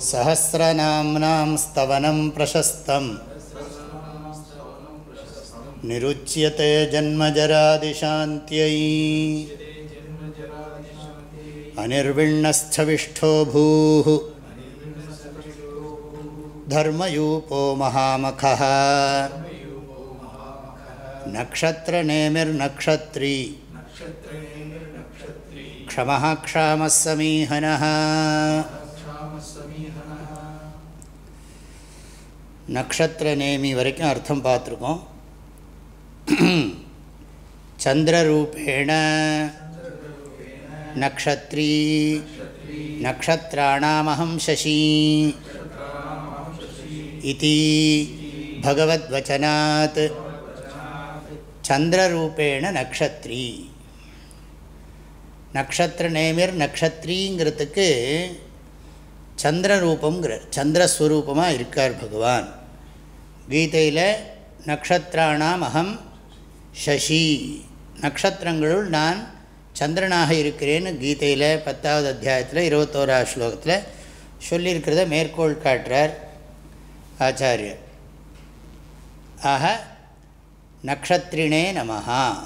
सहस्रनाम्नां स्तवनं प्रशस्तम्। निरुच्यते जन्मजरादिशान्त्यै। अनिर्विण्णस्थविष्ठो भूः। धर्मयूपो महामखः। नक्षत्रनेमिर्नक्षत्री। क्षमः क्षामः समीहनः। நக்ஷத்திர நேமி வரைக்கும் அர்த்தம் பார்த்துருக்கோம். சந்திரரூபேண நக்ஷத்ரி நக்ஷத்ராணாமஹம் சசி இது பகவத்வச்சனாத். சந்திரரூபேண நக்ஷத்ரி. நக்ஷத்திர நேமிர் நக்ஷத்ரிங்கிறதுக்கு சந்திரரூபங்கிறார் சந்திரஸ்வரூபமாக இருக்கார் பகவான். கீதையில் நக்ஷத்திராணாம் அகம் சசி. நக்ஷத்திரங்களுள் நான் சந்திரனாக இருக்கிறேன்னு கீதையில் பத்தாவது அத்தியாயத்தில் இருபத்தோராவது ஸ்லோகத்தில் சொல்லியிருக்கிறத மேற்கோள் காட்டுறார் ஆச்சாரியர். ஆக நக்ஷத்ரிணே நமஹா.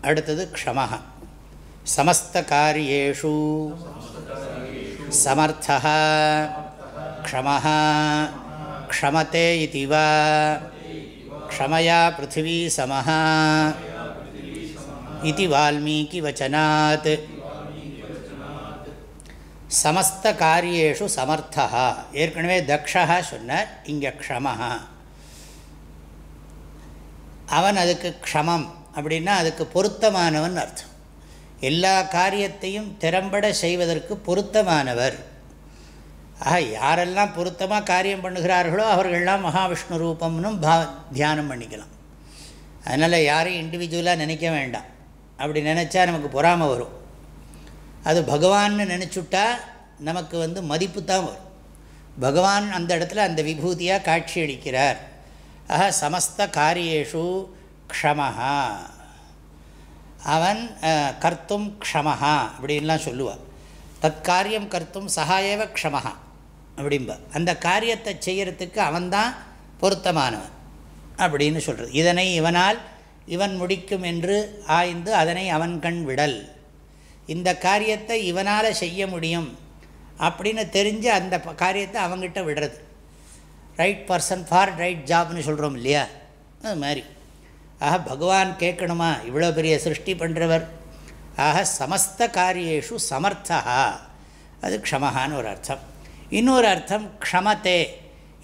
அடுத்தது க்ஷமஹ. சமஸ்த காரியேஷு. समर्थः। क्षमः। क्षमते इति वा। क्षमया पृथिवी समः। इति वाल्मीकिवचनात् சமஸ்த காரியேஷு சமர்த்தா ஏற்கனவே தக்ஷா சொன்னார் இங்கே க்ஷமஹா அவன் அதுக்கு க்ஷமம் அப்படின்னா அதுக்கு பொருத்தமானவன் அர்த்தம். எல்லா காரியத்தையும் திறம்பட செய்வதற்கு பொருத்தமானவர். ஆக யாரெல்லாம் பொருத்தமாக காரியம் பண்ணுகிறார்களோ அவர்கள்லாம் மகாவிஷ்ணு ரூபம்னும் பா தியானம் பண்ணிக்கலாம். அதனால் யாரையும் இண்டிவிஜுவலாக நினைக்க வேண்டாம். அப்படி நினச்சா நமக்கு பொறாமை வரும். அது பகவான்னு நினச்சுட்டா நமக்கு வந்து மதிப்பு தான் வரும். பகவான் அந்த இடத்துல அந்த விபூதியாக காட்சி அளிக்கிறார் ஆக சமஸ்த காரியேஷு க்ஷமஹா. அவன் கர்த்தும் க்ஷமஹா அப்படின்லாம் சொல்லுவாள் தற்காரியம் கர்த்தும் சகாயவ க்ஷமஹா அப்படிம்ப அந்த காரியத்தை செய்கிறதுக்கு அவன்தான் பொருத்தமானவன் அப்படின்னு சொல்கிறது இதனை இவனால் இவன் முடிக்கும் என்று ஆய்ந்து அதனை அவன் கண் விடல். இந்த காரியத்தை இவனால் செய்ய முடியும் அப்படின்னு தெரிஞ்சு அந்த காரியத்தை அவங்ககிட்ட விடுறது. ரைட் பர்சன் ஃபார் ரைட் ஜாப்னு சொல்கிறோம் இல்லையா? அது மாதிரி. ஆக பகவான் கேட்கணுமா? இவ்வளோ பெரிய சிருஷ்டி பண்ணுறவர் ஆக சமஸ்த காரியேஷு சமர்த்தா. அது க்ஷமஹான்னு ஒரு அர்த்தம். இன்னொரு அர்த்தம் க்ஷமத்தே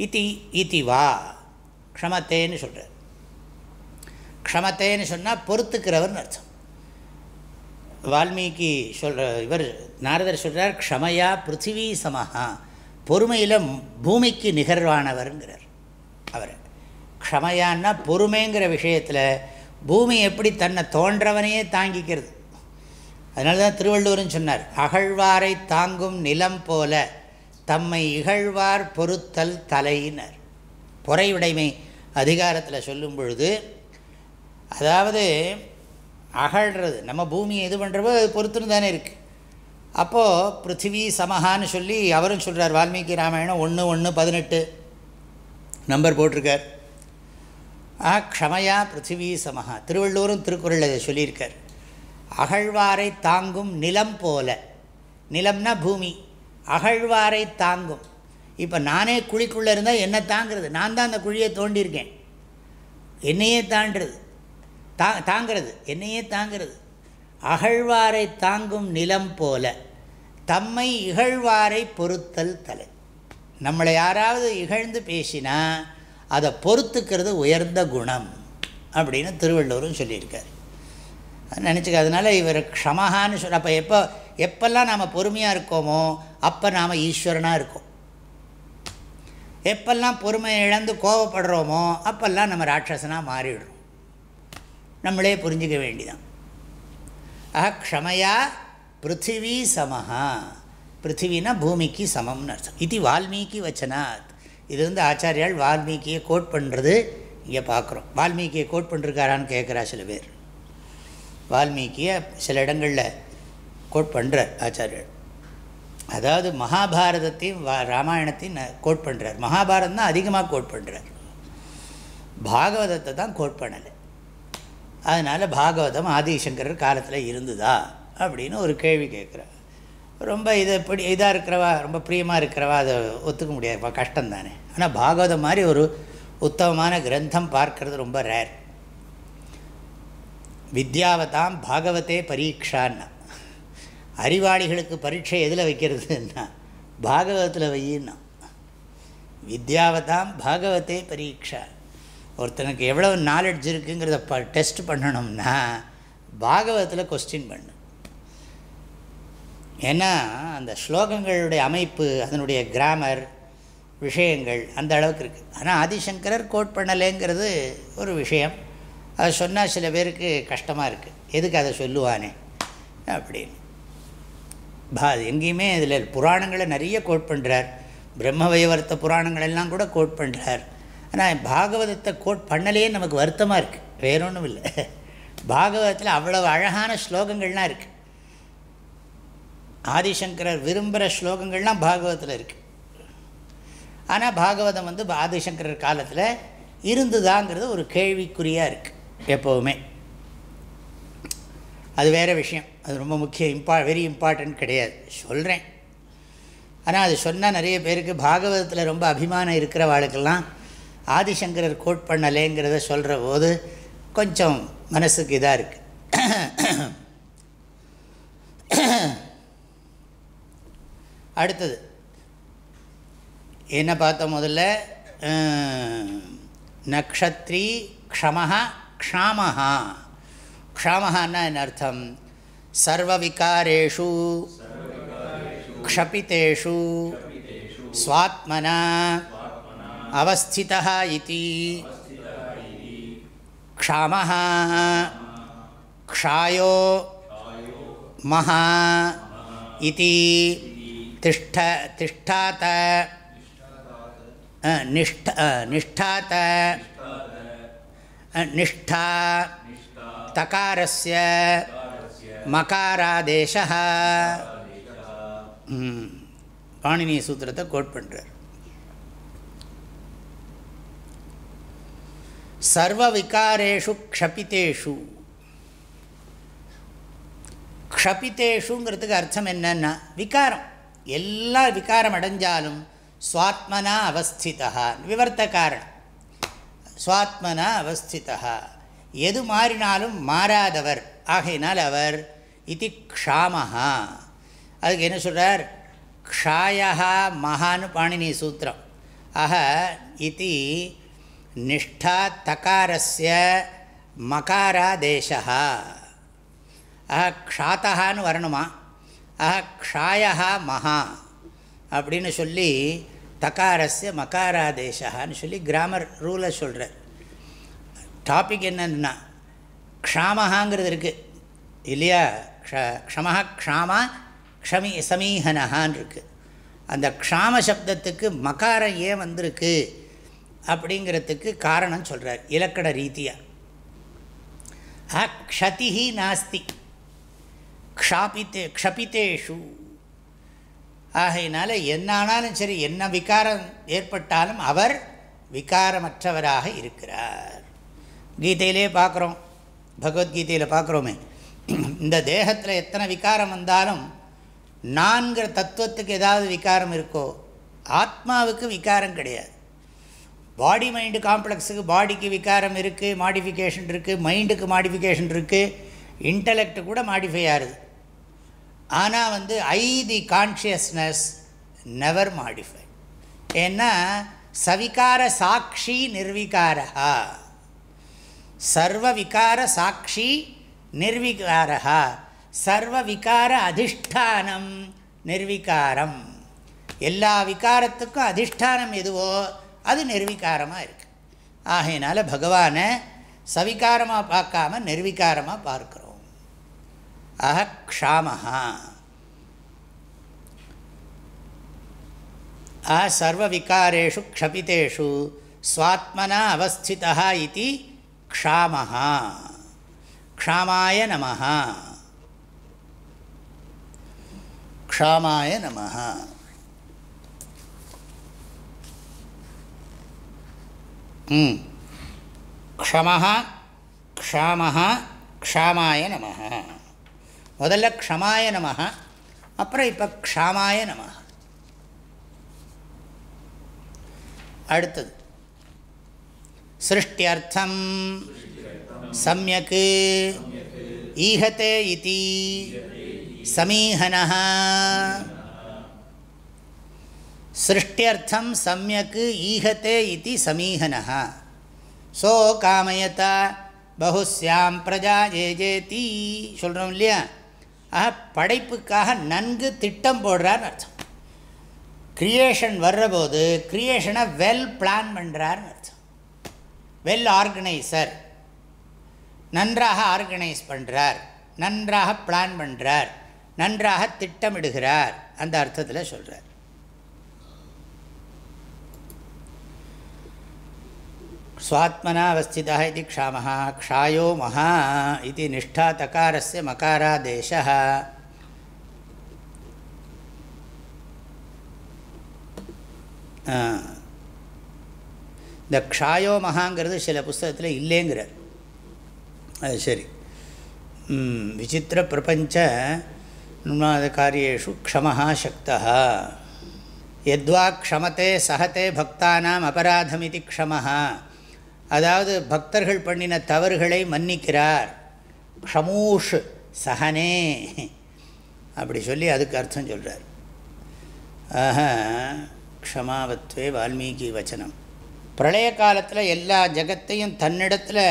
இத்தி இத்தி வா. க்ஷமத்தேன்னு சொல்கிறார் க்ஷமத்தேன்னு சொன்னால் பொறுத்துக்கிறவர்னு அர்த்தம். வால்மீகி சொல்கிற இவர் நாரதர் சொல்கிறார் க்ஷமையா பிருத்திவி சமஹா. பொறுமையில் பூமிக்கு நிகர்வானவருங்கிறார் அவர். க்ஷமையான்னா பொறுமைங்கிற விஷயத்தில் பூமி எப்படி தன்னை தோன்றவனையே தாங்கிக்கிறது. அதனால தான் திருவள்ளுவரும் சொன்னார் அகழ்வாரை தாங்கும் நிலம் போல தம்மை இகழ்வார் பொறுத்தல் தலையினர். பொறையுடைமை அதிகாரத்தில் சொல்லும் பொழுது அதாவது அகழ்றது நம்ம பூமியை இது பண்ணுறப்போ அது பொறுத்துன்னு தானே இருக்குது அப்போது பிருத்திவி சமஹான்னு சொல்லி அவரும் சொல்கிறார் வால்மீகி ராமாயணம் ஒன்று ஒன்று பதினெட்டு நம்பர் போட்டிருக்கார். ஆ க்ஷமையா பிருத்திவி சமஹா. திருவள்ளுவரும் திருக்குறள் அதை சொல்லியிருக்கார். அகழ்வாரை தாங்கும் நிலம் போல. நிலம்னா பூமி. அகழ்வாரை தாங்கும். இப்போ நானே குழிக்குள்ளே இருந்தால் என்ன தாங்கிறது? நான் தான் அந்த குழியை தோண்டியிருக்கேன். என்னையே தாண்டுறது. தா தாங்கிறது. என்னையே தாங்கிறது. அகழ்வாரை தாங்கும் நிலம் போல. தம்மை இகழ்வாரை பொறுத்தல் தலை. நம்மளை யாராவது இகழ்ந்து பேசினா அதை பொறுத்துக்கிறது உயர்ந்த குணம் அப்படின்னு திருவள்ளுவரும் சொல்லியிருக்கார். நினச்சிக்க அதனால் இவர் க்ஷமஹான்னு சொல் அப்போ எப்போ எப்பெல்லாம் நாம் பொறுமையாக இருக்கோமோ அப்போ நாம் ஈஸ்வரனாக இருக்கோம். எப்பெல்லாம் பொறுமையை இழந்து கோவப்படுறோமோ அப்பெல்லாம் நம்ம ராட்சசனாக மாறிடுறோம் நம்மளே புரிஞ்சிக்க வேண்டிதான். ஆஹா க்ஷமையா பிருத்திவி சமஹா. பிருத்திவினா பூமிக்கு சமம்னு அர்த்தம். இது வால்மீகி வச்சனார். இது வந்து ஆச்சாரியால் வால்மீகியை கோட் பண்ணுறது இங்கே பார்க்குறோம். வால்மீகியை கோட் பண்ணிருக்காரான்னு கேட்குறா சில பேர். வால்மீகியை சில இடங்களில் கோட் பண்ணுறார் ஆச்சாரியர். அதாவது மகாபாரதத்தையும் வா ராமாயணத்தையும் கோட் பண்ணுறார் மகாபாரதம் தான் அதிகமாக கோட் பண்ணுறார் பாகவதத்தை தான் கோட் பண்ணலை. அதனால் பாகவதம் ஆதிசங்கரர் காலத்தில் இருந்துதா அப்படின்னு ஒரு கேள்வி கேட்குறார். ரொம்ப இதை இப்படி இதாக இருக்கிறவா ரொம்ப பிரியமாக இருக்கிறவா அதை ஒத்துக்க முடியாது. கஷ்டம் தானே ஆனால் பாகவதம் மாதிரி ஒரு உத்தமமான கிரந்தம் பார்க்கறது ரொம்ப ரேர் வித்யாவதாம் பாகவதே பரீட்சான்னா அறிவாளிகளுக்கு பரீட்சை எதில் வைக்கிறதுன்னா பாகவதத்தில் வையின்னா. வித்யாவதாம் பாகவதே பரீட்சா ஒருத்தனுக்கு எவ்வளோ நாலெட்ஜ் இருக்குங்கிறத ப டெஸ்ட் பண்ணணும்னா பாகவதத்தில் கொஸ்டின் பண்ணு. ஏன்னா அந்த ஸ்லோகங்களுடைய அமைப்பு அதனுடைய கிராமர் விஷயங்கள் அந்த அளவுக்கு இருக்குது ஆனால் ஆதிசங்கரர் கோட் பண்ணலைங்கிறது ஒரு விஷயம். அதை சொன்னால் சில பேருக்கு கஷ்டமாக இருக்குது எதுக்கு அதை சொல்லுவானே? அப்படின்னு. பா எங்கேயுமே இதில் புராணங்களை நிறைய கோட் பண்ணுறார் பிரம்ம வைவர்த்த புராணங்களெல்லாம் கூட கோட் பண்ணுறார் ஆனால் பாகவதத்தை கோட் பண்ணலையே நமக்கு வருத்தமாக இருக்குது வேறொன்றும் இல்லை. பாகவதத்தில் அவ்வளவு அழகான ஸ்லோகங்கள்லாம் இருக்குது ஆதிசங்கரர் விரும்புகிற ஸ்லோகங்கள்லாம் பாகவதத்தில் இருக்குது ஆனால் பாகவதம் வந்து ஆதிசங்கரர் காலத்தில் இருந்துதாங்கிறது ஒரு கேள்விக்குறியாக இருக்குது எப்போவுமே. அது வேறு விஷயம். அது ரொம்ப முக்கிய இம்பா வெரி இம்பார்ட்டன்ட் கிடையாது. சொல்கிறேன் ஆனால் அது சொன்னால் நிறைய பேருக்கு பாகவதத்தில் ரொம்ப அபிமானம் இருக்கிற வாழ்க்கெல்லாம் ஆதிசங்கரர் கோட் பண்ணலேங்கிறத சொல்கிற போது கொஞ்சம் மனசுக்கு இதாக இருக்குது அடுத்தது. என்ன பார்த்தோம் முதல்ல? நக்ஷத்ரி க்ஷமஹா க்ஷாமஹா. க்ஷாமஹான்னா என்ன அர்த்தம்? சர்வவிகாரேஷு க்ஷபித்தேஷு ஸ்வாத்மனா அவஸ்திதா இது. க்ஷாமः க்ஷாயோ மஹா இது. திஷ்ட திஷ்டாத நிஷ்ட நிஷ்டாத நிஷ்டா தகாரஸ்ய மகாராதேசः பாணினி சூத்திரத்தை கோட் பண்ணுறார் சர்வ விகாரேஷு க்ஷபித்தேஷு க்ஷபித்தேஷுங்கிறதுக்கு அர்த்தம் என்னன்னா விகாரம். எல்லா விகாரம் அடைஞ்சாலும் சுவாத்மனா அவஸ்திதா விவர்த்த காரணம். சுவாத்மனா அவஸ்திதா எது மாறினாலும் மாறாதவர். ஆகையினால் அவர் இது க்ஷாமஹா. அதுக்கு என்ன சொல்கிறார் க்ஷாயா மகான்னு பாணினி சூத்திரம். ஆக இது நிஷ்டா தகாரஸ்ய மகாராதேசா ஆஹா க்ஷாத்தகான்னு வரணுமா? ஆஹா க்ஷாயா மகா அப்படின்னு சொல்லி தகாரஸ்ய மகாராதேசான்னு சொல்லி கிராமர் ரூலை சொல்கிறார் டாபிக் என்னன்னா க்ஷாமஹாங்கிறது இருக்குது இல்லையா? க்ஷ க்ஷமஹா க்ஷாமா க்ஷமி சமீஹனஹான் இருக்குது அந்த க்ஷாம சப்தத்துக்கு மகாரம் ஏன் வந்திருக்கு? அப்படிங்கிறதுக்கு காரணம் சொல்கிறார் இலக்கண ரீதியாக க்ஷதிஹி நாஸ்தி. க்ஷாபித்தே க்ஷபித்தேஷு. ஆகையினால என்ன ஆனாலும் சரி என்ன விகாரம் ஏற்பட்டாலும் அவர் விகாரமற்றவராக இருக்கிறார். கீதையிலே பார்க்குறோம் பகவத்கீதையில் பார்க்குறோமே இந்த தேகத்தில் எத்தனை விகாரம் வந்தாலும் நான்கிற தத்துவத்துக்கு ஏதாவது விகாரம் இருக்கோ ஆத்மாவுக்கு விகாரம் கிடையாது. பாடி மைண்டு காம்ப்ளெக்ஸுக்கு பாடிக்கு விகாரம் இருக்குது மாடிஃபிகேஷன் இருக்குது மைண்டுக்கு மாடிஃபிகேஷன் இருக்குது இன்டலெக்ட் கூட மாடிஃபை ஆகுது. ஆனால் வந்து I the consciousness never modify ஏன்னா சவிகார சாட்சி நிர்விகாரா சர்வ விகார சாட்சி நிர்விகாரா சர்வ விகார அதிஷ்டானம் நிர்விகாரம். எல்லா விகாரத்துக்கும் அதிஷ்டானம் எதுவோ அது நிர்விகாரமாக இருக்குது ஆகையினால் பகவானை சவிகாரமாக பார்க்காம நிர்விகாரமாக பார்க்குறோம். அஹ க்ஷாமஹா. ஆ சர்வவிகாரேஷு க்ஷபிதேஷு ஸ்வாத்மனா அவஸ்திதா இது க்ஷாமஹா. க்ஷாமாய நமஹ. க்ஷாமாய நமஹ. ம். க்ஷமஹா க்ஷாமஹா க்ஷாமாய நமஹ. முதல்ல க்ஷமாய நமக அப்புறம் இப்போ க்ஷாமாய நமக அடுத்தது. சிருஷ்டியர்த்தம். சமயக்கு. ஈகத்தே இதி. சமீஹன சிருஷ்டியர்த்தம் சமயக்கு ஈகத்தே இதி சமீஹன சோ காமயத பகுஸ்யாம் பிரஜா ஜே ஏஜேதி சொல்கிறோம் இல்லையா? ஆக படைப்புக்காக நன்கு திட்டம் போடுறார்னு அர்த்தம். க்ரியேஷன் வர்றபோது க்ரியேஷனை வெல் பிளான் பண்ணுறார்னு அர்த்தம். வெல் ஆர்கனைசர் நன்றாக ஆர்கனைஸ் பண்ணுறார் நன்றாக பிளான் பண்ணுறார் நன்றாக திட்டமிடுகிறார். அந்த அர்த்தத்தில் சொல்கிறார் स्वात्मना अवस्थितः इति क्षामः क्षायो महा इति निष्ठा तकारस्य मकारादेशः இந்த க்ஷாயோ மகாங்கிறது சில புஸ்தகத்தில் இல்லைங்கிறார் அது சரி விசித்திர பிரபஞ்ச நுணாத காரியேஷு க்ஷமஹா சக்தா எத்வா க்ஷமத்தே சகத்தே பக்தானாம் அபராதமிதி க்ஷமஹா அதாவது பக்தர்கள் பண்ணின தவறுகளை மன்னிக்கிறார். ஷமூஷ் சகனே அப்படி சொல்லி அதுக்கு அர்த்தம் சொல்கிறார் ஆஹ க்ஷமாவத்வே வால்மீகி வச்சனம். பிரளய காலத்தில் எல்லா ஜகத்தையும் தன்னிடத்தில்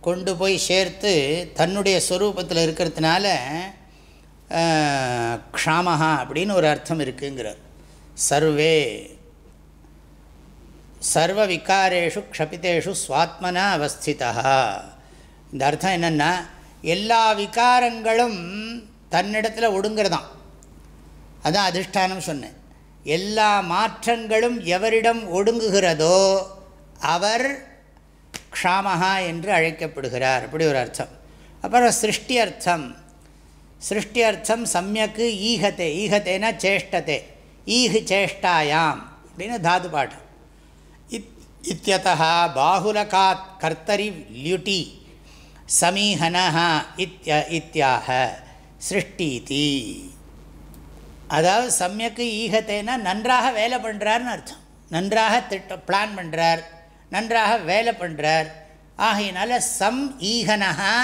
கொண்டு போய் சேர்த்து தன்னுடைய ஸ்வரூபத்தில் இருக்கிறதுனால க்ஷாமஹா அப்படின்னு ஒரு அர்த்தம் இருக்குங்கிறார். சர்வே சர்வ விகாரேஷு க்ஷபிதேஷு சுவாத்மனா அவஸ்திதா. இந்த அர்த்தம் என்னென்னா எல்லா விகாரங்களும் தன்னிடத்தில் ஒடுங்கிறதான் அதான் அதிஷ்டானம் சொன்னேன். எல்லா மாற்றங்களும் எவரிடம் ஒடுங்குகிறதோ அவர் க்ஷாமகா என்று அழைக்கப்படுகிறார். அப்படி ஒரு அர்த்தம். அப்புறம் சிருஷ்டி அர்த்தம். சிருஷ்டி அர்த்தம் சமயக்கு ஈகத்தை. ஈகத்தைனா சேஷ்டத்தை. ஈகு சேஷ்டாயாம். அப்படின்னு தாது பாட்டம். இத்தியதா பாகுலகாத் கர்த்தரி லியுட்டி சமீஹனா இத்திய இத்தியாக சிருஷ்டீதி அதாவது சமயக்கு ஈகத்தைனா நன்றாக வேலை பண்ணுறார்னு அர்த்தம். நன்றாக திட்டம் பிளான் பண்ணுறார் நன்றாக வேலை பண்ணுறார் ஆகையினால சம் ஈகனஹா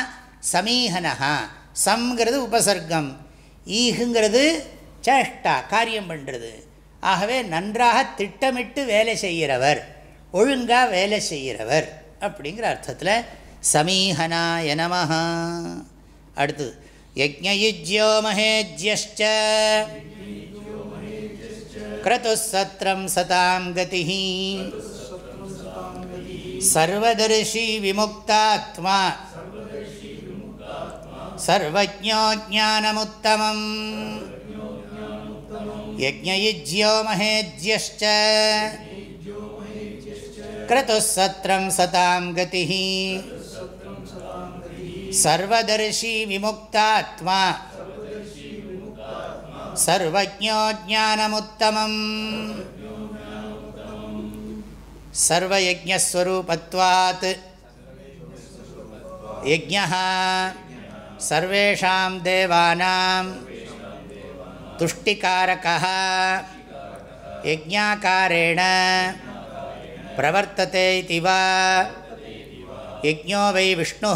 சமீகனஹா. சம்ங்கிறது உபசர்க்கம். ஈகுங்கிறது சேஷ்டா காரியம் பண்ணுறது ஆகவே நன்றாக திட்டமிட்டு வேலை செய்கிறவர். ஒழுங்காக வேலை செய்கிறவர் அப்படிங்கிற அர்த்தத்தில் சமீஹனாய நமஹா. அடுத்தது யஜ்ஞயுஜ்யோ மகேஜ்யஷ்ட கிரதுசத்திரம் சதாம் கதி சர்வதர்ஷி விமுக்தாத்மா. சர்வஜோ ஜானமுத்தமம் யஜ்ஞயுஜ்யோ மகேஜ்யஷ்ட क्रतुस्सत्रं सतां गतिः। सर्वदर्शी विमुक्तात्मा। सर्वज्ञो ज्ञानमुत्तमम् सर्वयज्ञस्वरूपत्वात्। यज्ञः सर्वेषां देवानां। तुष्टिकारकः। यज्ञाकारेण। பிரவர்த்தத்தை திவா யஜ்ஞோ வை விஷ்ணு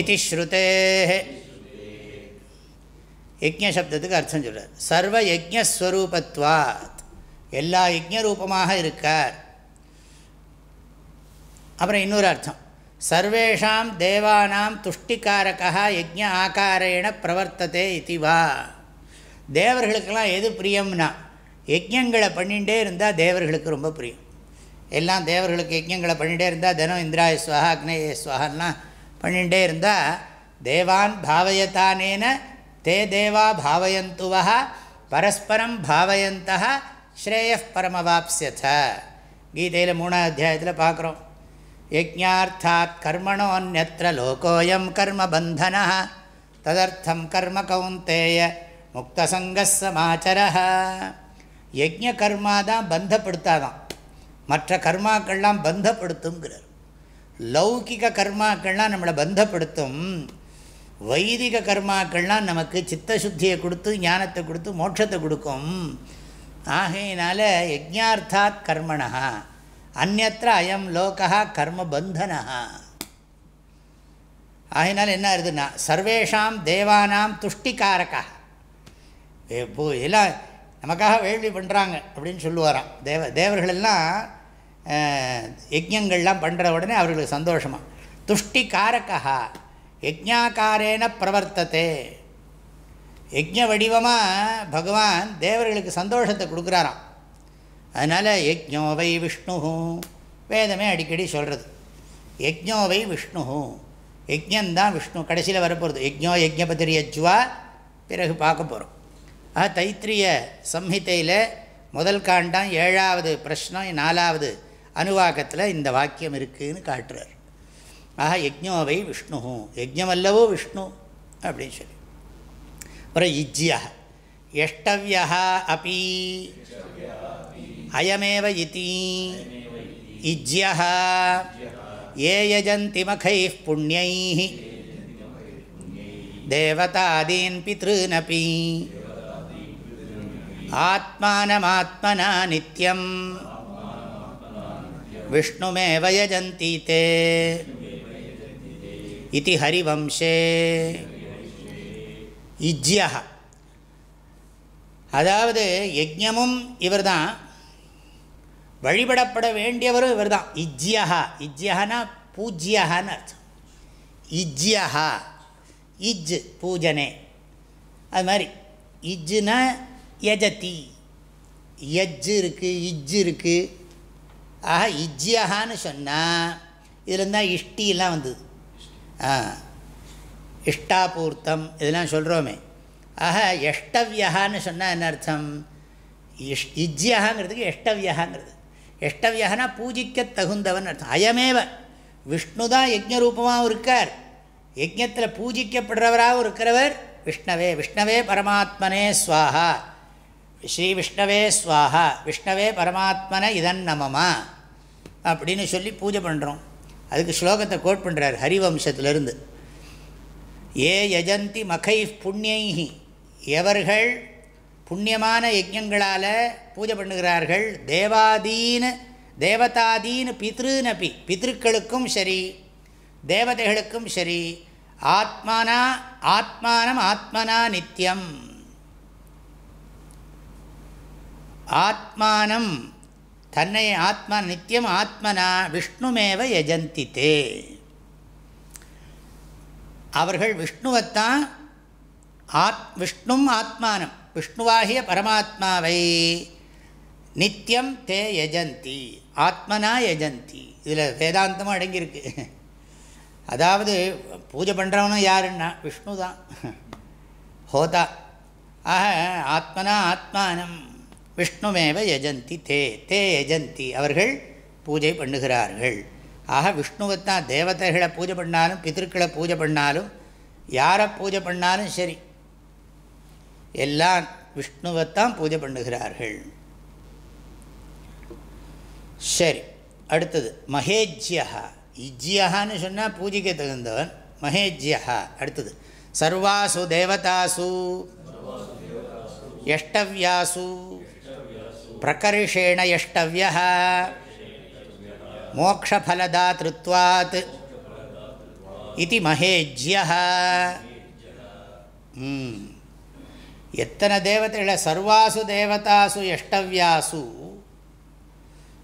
இது ஸ்ருதே யஜ்ஞசப்தத்துக்கு அர்த்தம் சொல்கிறார் சர்வ யஜ்ஞஸ்வரூபத்வாத் எல்லா யஜ்ஞரூபமாக இருக்கார். அப்புறம் இன்னொரு அர்த்தம். சர்வேஷாம் தேவானாம் துஷ்டிக்காரகா யஜ்ஞ ஆகாரேண பிரவர்த்ததே இதுவா தேவர்களுக்கெல்லாம் எது பிரியம்னா யஜ்யங்களை பண்ணிகிட்டே இருந்தால் தேவர்களுக்கு ரொம்ப பிரியம். எல்லாம் தேவர்களுக்கு யஜ்யங்களை பண்ணிகிட்டே இருந்தால் தினம் இந்திராய ஸ்வஹா அக்னேய ஸ்வஹான்லாம் பண்ணிகிட்டே இருந்தால் தேவான் பாவயத்தானேன தே தேவா பாவயந்துவா பரஸ்பரம் பாவயந்தா ஸ்ரேய பரமவாப்சியத கீதையில் மூணாவது அத்தியாயத்தில் பார்க்குறோம். யஜ்ஞார்த்தாத் கர்மணோன்யத்திர லோகோயம் கர்மபந்தன ததர்த்தம் கர்ம கௌந்தேய முக்தசங்க யஜ்ய கர்மா தான் பந்தப்படுத்தாதான். மற்ற கர்மாக்கள்லாம் பந்தப்படுத்துங்கிறார் லௌகிக கர்மாக்கள்லாம் நம்மளை பந்தப்படுத்தும். வைதிக கர்மாக்கள்லாம் நமக்கு சித்தசுத்தியை கொடுத்து ஞானத்தை கொடுத்து மோட்சத்தை கொடுக்கும். ஆகையினால யஜ்ஞார்த்தாத் கர்மணா. அந்நத்திர அயம் லோகா கர்மபந்தனா ஆகினால என்ன இருக்குதுன்னா சர்வேஷாம் தேவானாம் துஷ்டிகாரக்கா எல்லாம் நமக்காக வேள்வி பண்ணுறாங்க அப்படின்னு சொல்லுவாராம். தேவ தேவர்களெல்லாம் யஜ்யங்கள்லாம் பண்ணுற உடனே அவர்களுக்கு சந்தோஷமாக துஷ்டிகாரக்கா யஜ்ஞாக்காரேன பிரவர்த்தத்தை யஜ்ய வடிவமாக பகவான் தேவர்களுக்கு சந்தோஷத்தை கொடுக்குறாராம். அதனால் யஜ்ஞோவை விஷ்ணு வேதமே அடிக்கடி சொல்கிறது யஜ்ஞோவை விஷ்ணு யஜ்யந்தான் விஷ்ணு. கடைசியில் வரப்போகிறது யஜ்ஞோ யஜ்ஞபதிரி யஜ்வா பிறகு பார்க்க போகிறோம் ஆக தைத்திரிய சம்ஹிதையில் முதல் காண்டம் ஏழாவது பிரஷ்னம் நாலாவது அனுவாக்கத்தில் இந்த வாக்கியம் இருக்குதுன்னு காட்டுறார். ஆக யஜ்னோவை விஷ்ணு யஜ்ஞமல்லவோ விஷ்ணு அப்படின்னு சொல்லி. அப்புறம் இஜ்யா எஷ்டவியா அப்பி அயமேவ இதி இஜ்யா ஏ யஜந்தி மகை புண்ணியை தேவதாதீன் பித்ருனபி. ஆத்மானமாத்மனா நித்யம். விஷ்ணுமேவ யஜந்தி தே. இது ஹரிவம்சே. இஜ்யா. அதாவது யஜ்ஞமும் இவர் தான் வழிபடப்பட வேண்டியவரும் இவர் தான் இஜ்யா. இஜ்யஹனா பூஜ்யஹான்னு அர்த்தம். இஜ்யா. இஜ் பூஜனே. அது மாதிரி. இஜ்ஜுனா யஜதி. யஜ்ஜு இருக்குது இஜ்ஜு இருக்குது ஆஹா இஜ்யஹான்னு சொன்னால் இதுலேருந்து தான் இஷ்டிலாம் வந்தது. ஆ இஷ்டாபூர்த்தம் இதெல்லாம் சொல்கிறோமே ஆக எஷ்டவியகான்னு சொன்னால் என்ன அர்த்தம்? இஷ் இஜ்யகாங்கிறதுக்கு எஷ்டவியகாங்கிறது எஷ்டவியகனா பூஜிக்க தகுந்தவன் அர்த்தம். அயமேவ. விஷ்ணு தான் யஜ்ஞரூபமாகவும் இருக்கார். யஜ்யத்தில் பூஜிக்கப்படுறவராகவும் இருக்கிறவர் விஷ்ணவே. விஷ்ணவே பரமாத்மனே ஸ்வாஹா. ஸ்ரீ விஷ்ணவே ஸ்வாஹா விஷ்ணவே பரமாத்மன இதன் நமமா அப்படின்னு சொல்லி பூஜை பண்ணுறோம் அதுக்கு ஸ்லோகத்தை கோட் பண்ணுறார் ஹரிவம்சத்திலிருந்து. ஏ யஜந்தி மகை புண்ணியைஹி. எவர்கள் புண்ணியமான யஜ்யங்களால் பூஜை பண்ணுகிறார்கள்? தேவாதீன் தேவதாதீன் பித்ருனபி. பித்ருக்களுக்கும் சரி தேவதைகளுக்கும் சரி ஆத்மானா ஆத்மானம் ஆத்மனா நித்தியம் ஆத்மானம். தன்னை ஆத்மா நித்தியம் ஆத்மனா விஷ்ணுமேவ யஜந்தி தே. அவர்கள் விஷ்ணுவைத்தான் ஆத் விஷ்ணும் ஆத்மானம். விஷ்ணுவாகிய பரமாத்மாவை நித்தியம் தே யஜந்தி. ஆத்மனா யஜந்தி. இதில் வேதாந்தமும் அடங்கியிருக்கு. அதாவது பூஜை பண்ணுறவனும் யாருன்னா விஷ்ணு தான் ஹோதா. ஆக ஆத்மனா ஆத்மானம். விஷ்ணுமேவ யஜந்தி தே தே யஜந்தி. அவர்கள் பூஜை பண்ணுகிறார்கள். ஆக விஷ்ணுவைத்தான் தேவதைகளை பூஜை பண்ணாலும் பிதற்களை பூஜை பண்ணாலும் யாரை பூஜை பண்ணாலும் சரி எல்லாம் விஷ்ணுவைத்தான் பூஜை பண்ணுகிறார்கள். சரி அடுத்தது மகேஜ்யா இஜ்யஹான்னு சொன்னால் பூஜைக்க தகுந்தவன் மகேஜ்யா அடுத்தது சர்வாசு தேவதாசு. எஷ்டவியாசு. பிரகர்ஷேண எஷ்டவிய மோக்ஷலதாத்ருத்வாத் இது மகேஜ்ய எத்தனை தேவதைகளை சர்வாசு தேவதாசு எஷ்டவியாசு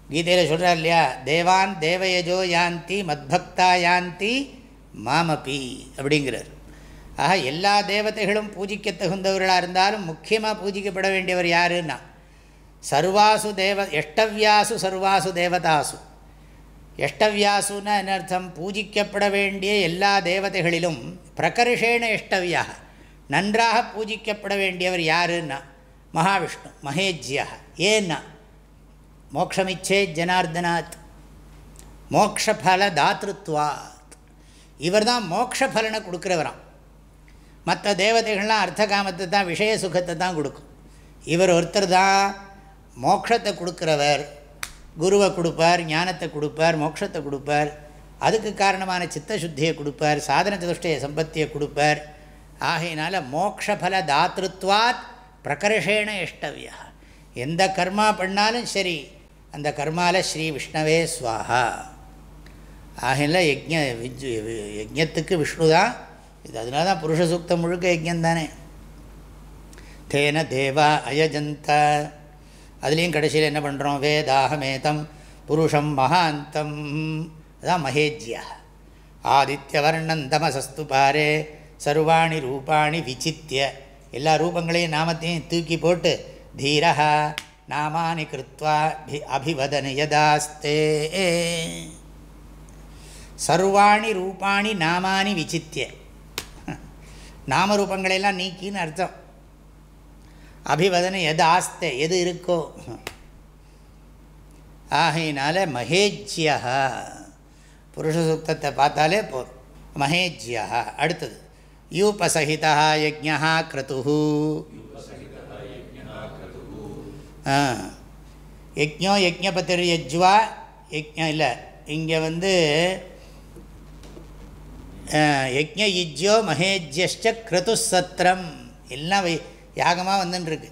கீதையில் சொல்கிறார் இல்லையா தேவான் தேவயஜோ யாந்தி மத்பக்தா யாந்தி மாமபி அப்படிங்கிறார். ஆக எல்லா தேவதைகளும் பூஜிக்க தகுந்தவர்களாக இருந்தாலும் முக்கியமாக பூஜிக்கப்பட வேண்டியவர் யாருன்னா சர்வாசு தேவ எஷ்டவியாசு சர்வாசு தேவதாசு. எஷ்டவியாசுன்னு என்ன அர்த்தம் பூஜிக்கப்பட வேண்டிய எல்லா தேவதைகளிலும் பிரகர்ஷேன எஷ்டவியா நன்றாக பூஜிக்கப்பட வேண்டியவர் யாருன்னா? மகாவிஷ்ணு மகேஜ்யா ஏன்னா? மோக்ஷமிச்சே ஜனார்தனாத். மோக்ஷபல தாத்ருத்வாத் இவர் தான் மோக்ஷபலனை கொடுக்குறவராம். மற்ற தேவதைகள்லாம் அர்த்த காமத்தை தான் விஷய சுகத்தை தான் கொடுக்கும். இவர் ஒருத்தர் தான் மோட்சத்தை கொடுக்குறவர் குருவை கொடுப்பார் ஞானத்தை கொடுப்பார் மோட்சத்தை கொடுப்பார் அதுக்கு காரணமான சித்த சுத்தியை கொடுப்பார் சாதன சதுஷ்டய சம்பத்தியை கொடுப்பார். ஆகையினால மோக்ஷபல தாத்திருத்வாத் பிரகர்ஷேண இஷ்டவியா எந்த கர்மா பண்ணாலும் சரி அந்த கர்மாவில் ஸ்ரீ விஷ்ணவே ஸ்வாஹா. ஆகையில யஜ்ய யஜ்யத்துக்கு விஷ்ணு தான் இது அதனால தான் புருஷ சூக்தம் முழுக்க யஜ்யம் தானே. தேன தேவா அயஜந்த. அதுலேயும் கடைசியில் என்ன பண்ணுறோம் வேதாகமேதம் புருஷம் மகாந்தம். அதான் மகேஜ்யா. ஆதித்யவர்ணன் தமசஸ்து பாரே சர்வாணி ரூபாணி விசித்திய. எல்லா ரூபங்களையும் நாமத்தையும் தூக்கி போட்டு தீரா நாமானி கிருத்வா அபிவதன யதாஸ்தே. சர்வாணி ரூபாணி நாமானி விசித்திய. நாமரூபங்களையெல்லாம் நீக்கின்னு அர்த்தம். அபிவதனை எது ஆஸ்தே எது இருக்கோ. ஆகையினால மகேஜ்யா. புருஷ சுத்தத்தை பார்த்தாலே போதும். மகேஜ்யா அடுத்தது. யூபசகிதா யஜ்யா கிரது யஜ்யோ யஜ்யபத்திர யஜ்வா யஜ்யம் இல்லை இங்கே வந்து யஜ்ய யுஜ்யோ மகேஜ்யஷ்ட கிரது சத்திரம் எல்லாம் யாகமாக வந்துன்ட்ருக்கு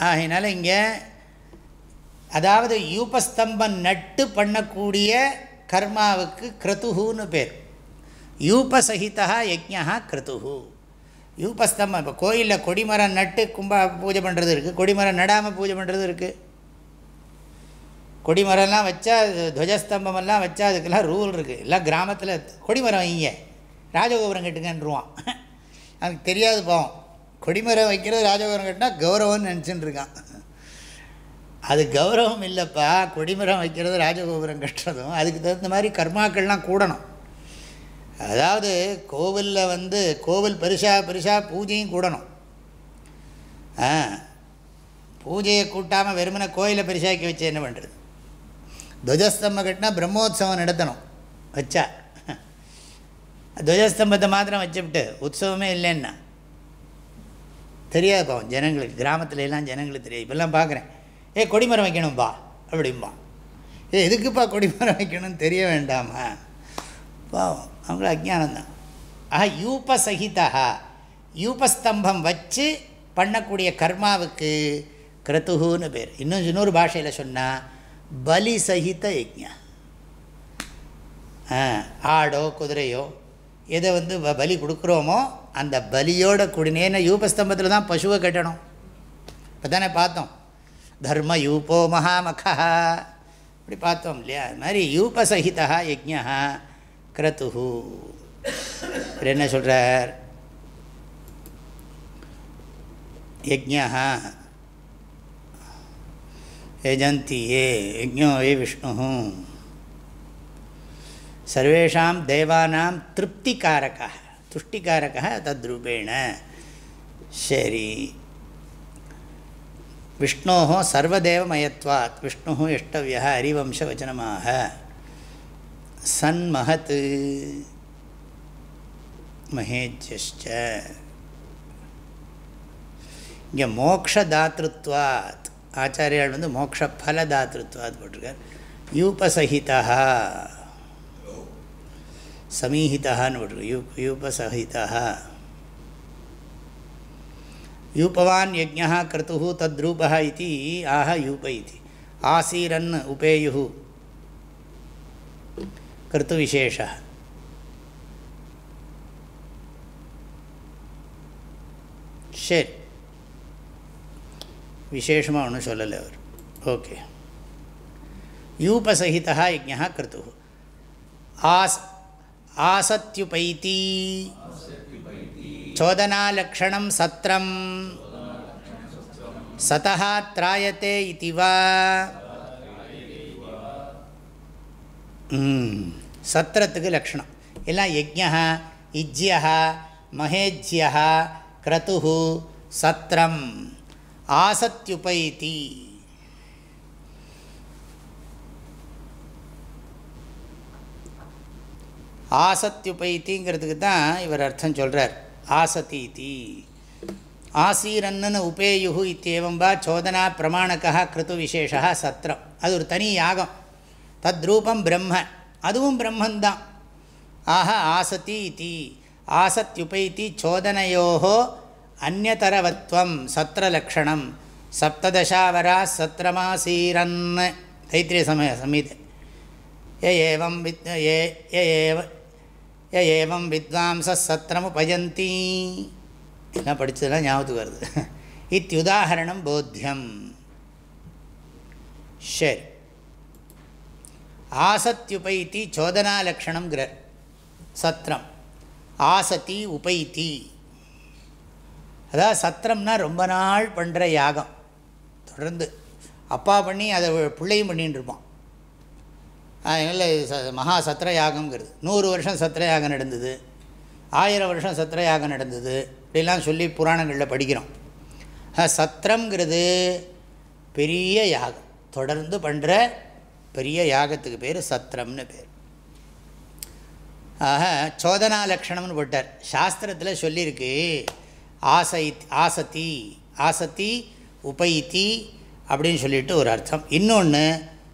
ஆகினால இங்கே அதாவது யூபஸ்தம்பம் நட்டு பண்ணக்கூடிய கர்மாவுக்கு கிருத்துகுன்னு பேர். யூபசகிதா யஜ்யா கிருத்துகு யூபஸ்தம்பம் இப்போ கோயிலில் கொடிமரம் நட்டு கும்பா பூஜை பண்ணுறது இருக்குது கொடிமரம் நடாமல் பூஜை பண்ணுறது இருக்குது கொடிமரம்லாம் வச்சா துவஜஸ்தம்பமெல்லாம் வச்சா அதுக்கெல்லாம் ரூல் இருக்குது எல்லாம் கிராமத்தில் கொடிமரம் வைங்க ராஜகோபுரம் கட்டுங்கன்றுவான் எனக்கு தெரியாது போவோம். கொடிமரம் வைக்கிறது ராஜகோரம் கட்டினா கௌரவம்னு நினச்சின்னு இருக்கான் அது கௌரவம் இல்லைப்பா. கொடிமரம் வைக்கிறது ராஜகோபுரம் கட்டுறதும் அதுக்கு தகுந்த மாதிரி கர்மாக்கள்லாம் கூடணும். அதாவது கோவிலில் வந்து கோவில் பெருசாக பெருசாக பூஜையும் கூடணும். ஆ பூஜையை கூட்டாமல் வெறுமனை கோயிலை பெருசாக்கி வச்சு என்ன பண்ணுறது துவஜஸ்தம்பம் கட்டினா பிரம்மோத்சவம் நடத்தணும். வச்சா. துவஜஸ்தம்பத்தை மாத்திரம் வச்சுவிட்டு உற்சவமே இல்லைன்னா. தெரியாது பாவம் ஜனங்களுக்கு கிராமத்துல எல்லாம் ஜனங்களுக்கு தெரியாது. இப்பெல்லாம் பார்க்குறேன். ஏ கொடிமரம் வைக்கணும்பா? அப்படிம்பா. ஏ எதுக்குப்பா கொடிமரம் வைக்கணும்னு தெரிய வேண்டாமா? பாவம் அவங்கள அஜானந்தான் ஆஹா யூபசகிதா யூபஸ்தம்பம் வச்சு பண்ணக்கூடிய கர்மாவுக்கு கிரத்துகுன்னு பேர். இன்னும் இன்னொரு பாஷையில் சொன்னால் பலி சகித யஜ்யா ஆடோ குதிரையோ எதை வந்து பலி கொடுக்குறோமோ அந்த பலியோட குடினேன யூபஸ்தம்பத்தில் தான் பசுவை கட்டணும். இப்போ தானே பார்த்தோம். தர்ம யூபோ மகாமகா. இப்படி பார்த்தோம் இல்லையா? அது மாதிரி யூபசகிதா யஜ்யா கிரத்துஹு என்ன சொல்கிறார் யஜ்யா யஜந்தி ஏ யஜ்யோ ஏ விஷ்ணு. சர்வேஷாம் தேவானாம் திருப்திகாரகா. துஷ்டிகாரக தத்ரூபேண சரி விஷ்ணோ சர்வதேவமயத்வாத் விஷ்ணு இஷ்டவியா ஹரிவம்ச வச்சனமாக சன்மகத் மகேஜ்யஷ்ட இங்கே மோக்ஷதாத்ருத்வாத்। ஆச்சாரியால் வந்து மோக்ஷ பல தாத்ருத்வாத் போட்டிருக்கார். யூபசகிதா। சமீஹிதான்னு போட்டிருக்கு. யூ யூபசகிதா யூபவான் யஜ்ஞா கிருத்து தத்ரூபா இது ஆஹ யூப இது. ஆசீரன் உபேயு கிருத்து விசேஷ சரி. விசேஷமாக ஒன்றும் சொல்லலை அவர். ஓகே. யூபசகிதா யஜ்ஞா கிருத்து ஆஸ் ஆசத்யுபைத்தி சோதனாலக்ஷணம் சத்திரம் சதா திராயத்தே இது சத்திரத்துக்கு லக்ஷணம் எல்லாம் யஜ்யா இஜ்யா மகேஜ்யா கிரது சத்திரம் ஆசத்யுபைத்தி ஆசத்தியுபைத்திங்கிறதுக்கு தான் இவர் அர்த்தம் சொல்கிறார் ஆசதீதி. ஆசீரன்னு உபேயு இத்தியவம்பா சோதனா பிரமாணக்கா கிருத்து விசேஷா சத்திரம் அது ஒரு தனி யாகம். தத்ரூபம் பிரம்ம. அதுவும் பிரம்மந்தான். ஆக ஆசதி இத்தி ஆசத்யுபைத்தி சோதனையோ அந்நதரவத்வம் சத்திரலக்ஷணம் சப்ததசாவரா சத்திரமாசீரன் தைத்திரிய சமய சமீத. ஏ ஏவம் வித் ஏ ஏ ஏவ ஏவம் வித்வாம்ச சத்திரமுபயந்தி எல்லாம் படித்ததெல்லாம் ஞாபகத்துக்கு வருது. இத்தியுதாகரணம் போத்தியம். சரி. ஆசத்யுபைத்தி சோதனாலக்ஷணங்கிற சத்திரம் ஆசத்தி உபைத்தி. அதாவது சத்திரம்னா ரொம்ப நாள் பண்ணுற யாகம். தொடர்ந்து அப்பா பண்ணி அதை பிள்ளையும் பண்ணின்னு இருப்பான். அதனால் மகா சத்திரயாகங்கிறது நூறு வருஷம் சத்திரயாகம் நடந்தது. ஆயிரம் வருஷம் சத்திரயாகம் நடந்தது. இப்படிலாம் சொல்லி புராணங்களில் படிக்கிறோம். சத்திரங்கிறது பெரிய யாகம். தொடர்ந்து பண்ணுற பெரிய யாகத்துக்கு பேர் சத்திரம்னு பேர். ஆக சோதனா லக்ஷணம்னு போட்டார். சாஸ்திரத்தில் சொல்லியிருக்கு ஆசை ஆசத்தி ஆசத்தி உபைத்தி அப்படின்னு சொல்லிட்டு ஒரு அர்த்தம். இன்னொன்று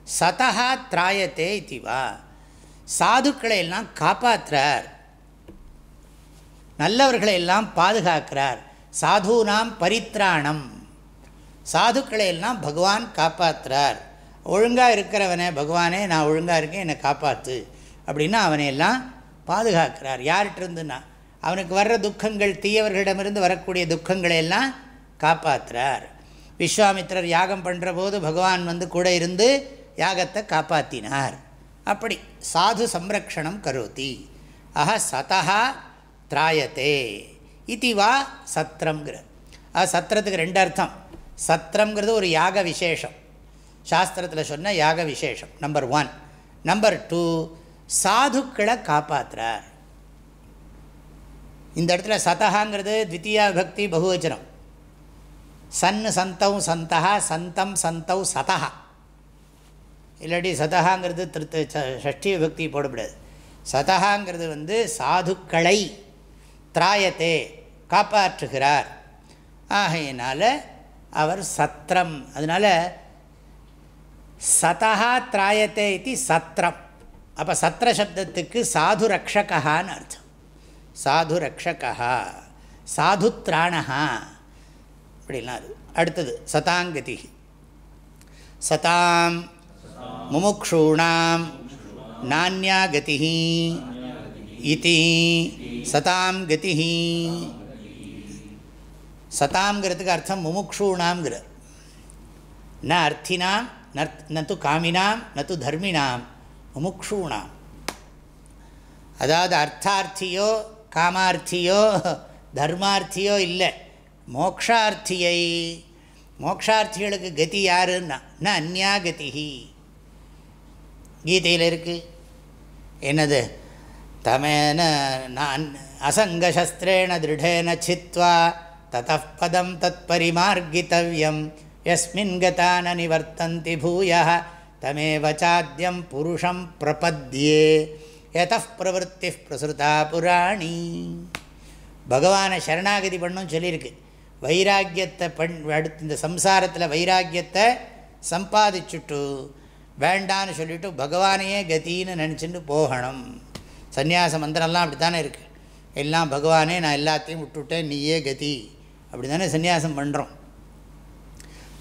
சதா திராயத்தே இதுவா சாதுக்களை எல்லாம் காப்பாற்றுறார் நல்லவர்களை எல்லாம் பாதுகாக்கிறார். சாதுனாம் பரித்ராணம். சாதுக்களை எல்லாம் பகவான் காப்பாற்றுறார் ஒழுங்காக இருக்கிறவனே பகவானே நான் ஒழுங்காக இருக்கேன் என்னை காப்பாற்று அப்படின்னா அவனை எல்லாம் பாதுகாக்கிறார். யார்கிட்டருந்துன்னா அவனுக்கு வர்ற துக்கங்கள் தீயவர்களிடமிருந்து வரக்கூடிய துக்கங்களை எல்லாம் காப்பாற்றுறார் விஸ்வாமித்திரர் யாகம் பண்ணுற போது பகவான் வந்து கூட இருந்து யாகத்தை காப்பாற்றினார் அப்படி சாது சம்ரக்ஷணம் கரோதி. அஹ சதா திராயத்தே இது வா சத்திரங்கிற சத்திரத்துக்கு ரெண்டு அர்த்தம். சத்திரங்கிறது ஒரு யாக விசேஷம். சாஸ்திரத்தில் சொன்ன யாக விசேஷம் நம்பர் ஒன் நம்பர் டூ சாதுக்களை காப்பாற்றுறார் இந்த இடத்துல சதகாங்கிறது த்விତୀயா பக்தி பகுவச்சனம் சன் சந்தௌ சந்தா சந்தம் சந்தௌ சதகா இல்லாட்டி சதகாங்கிறது திருத்த ஷஷ்டி விபக்தி போடக்கூடாது சதகாங்கிறது வந்து சாதுக்களை திராயத்தே காப்பாற்றுகிறார். ஆகையினால் அவர் சத்திரம் அதனால் சதகா திராயத்தே இது சத்திரம் அப்போ சத்திர சப்தத்துக்கு சாது ரக்ஷகான்னு அர்த்தம். சாது ரக்ஷகா சாது திராணகா அப்படிலாம் அது. அடுத்தது சதாங்கதி சதாம் முமுக்ஷூணாம் நானியா கதி இதி சதாம் கதி சதாம்ங்கிறதுக்கு அர்த்தம் முமுக்ஷூணாம்ங்கிற. ந அர்த்தினாம் நத்து காமினாம் நத்து தர்மினாம் முமுக்ஷூணாம்। அதாவது அர்த்தார்த்தியோ காமார்த்தியோ தர்மார்த்தியோ இல்லை. மோக்ஷார்த்தியை மோக்ஷார்த்திகளுக்கு கதி யாருன்னா ந அந்யா கதிஹி கீதையில் இருக்குது என்னது? தமேன நான் அசங்கசஸ்திரேண திருடேன சித்வா ததப்பதம் தத் பரிமார்கித்தவியம் எஸ்மின் கதான நிவர்த்தந்தி பூய தமேவ சாத்தியம் புருஷம் பிரபத்யே எத பிரவருத்தி பிரசுதா புராணி. பகவானை சரணாகதி பண்ணும் சொல்லியிருக்கு. வைராக்கியத்தை பண் அடுத்து இந்த சம்சாரத்தில் வைராக்கியத்தை சம்பாதிச்சுட்டு வேண்டான்னு சொல்லிவிட்டு பகவானையே கத்தின்னு நினச்சிட்டு போகணும். சந்நியாச மந்திரம்லாம் அப்படி தானே இருக்குது எல்லாம் பகவானே நான் எல்லாத்தையும் விட்டுவிட்டேன் நீயே கதி. அப்படி தானே சந்நியாசம் பண்ணுறோம்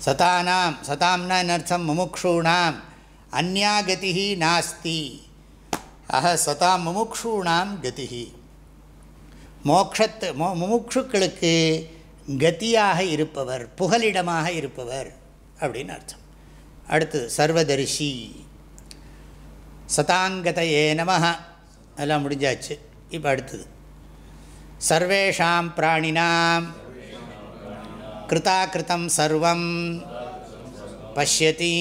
சதானாம் சதாம்னா என்னர்த்தம் முமுக்ஷூணாம் அந்யா கதி நாஸ்தி. ஆக சதாம் முமுக்ஷூணாம் கதி மோக்ஷத்து மோ முமுட்சுக்களுக்கு கதியாக இருப்பவர் புகலிடமாக இருப்பவர் அப்படின்னு அர்த்தம். அடுத்து சர்வதரிசி சதாங்கதையே நம அதெல்லாம் முடிஞ்சாச்சு. இப்போ அடுத்தது. சர்வேஷாம் பிராணினாம். கிருதாகிருத்தம் சர்வம். பசியதி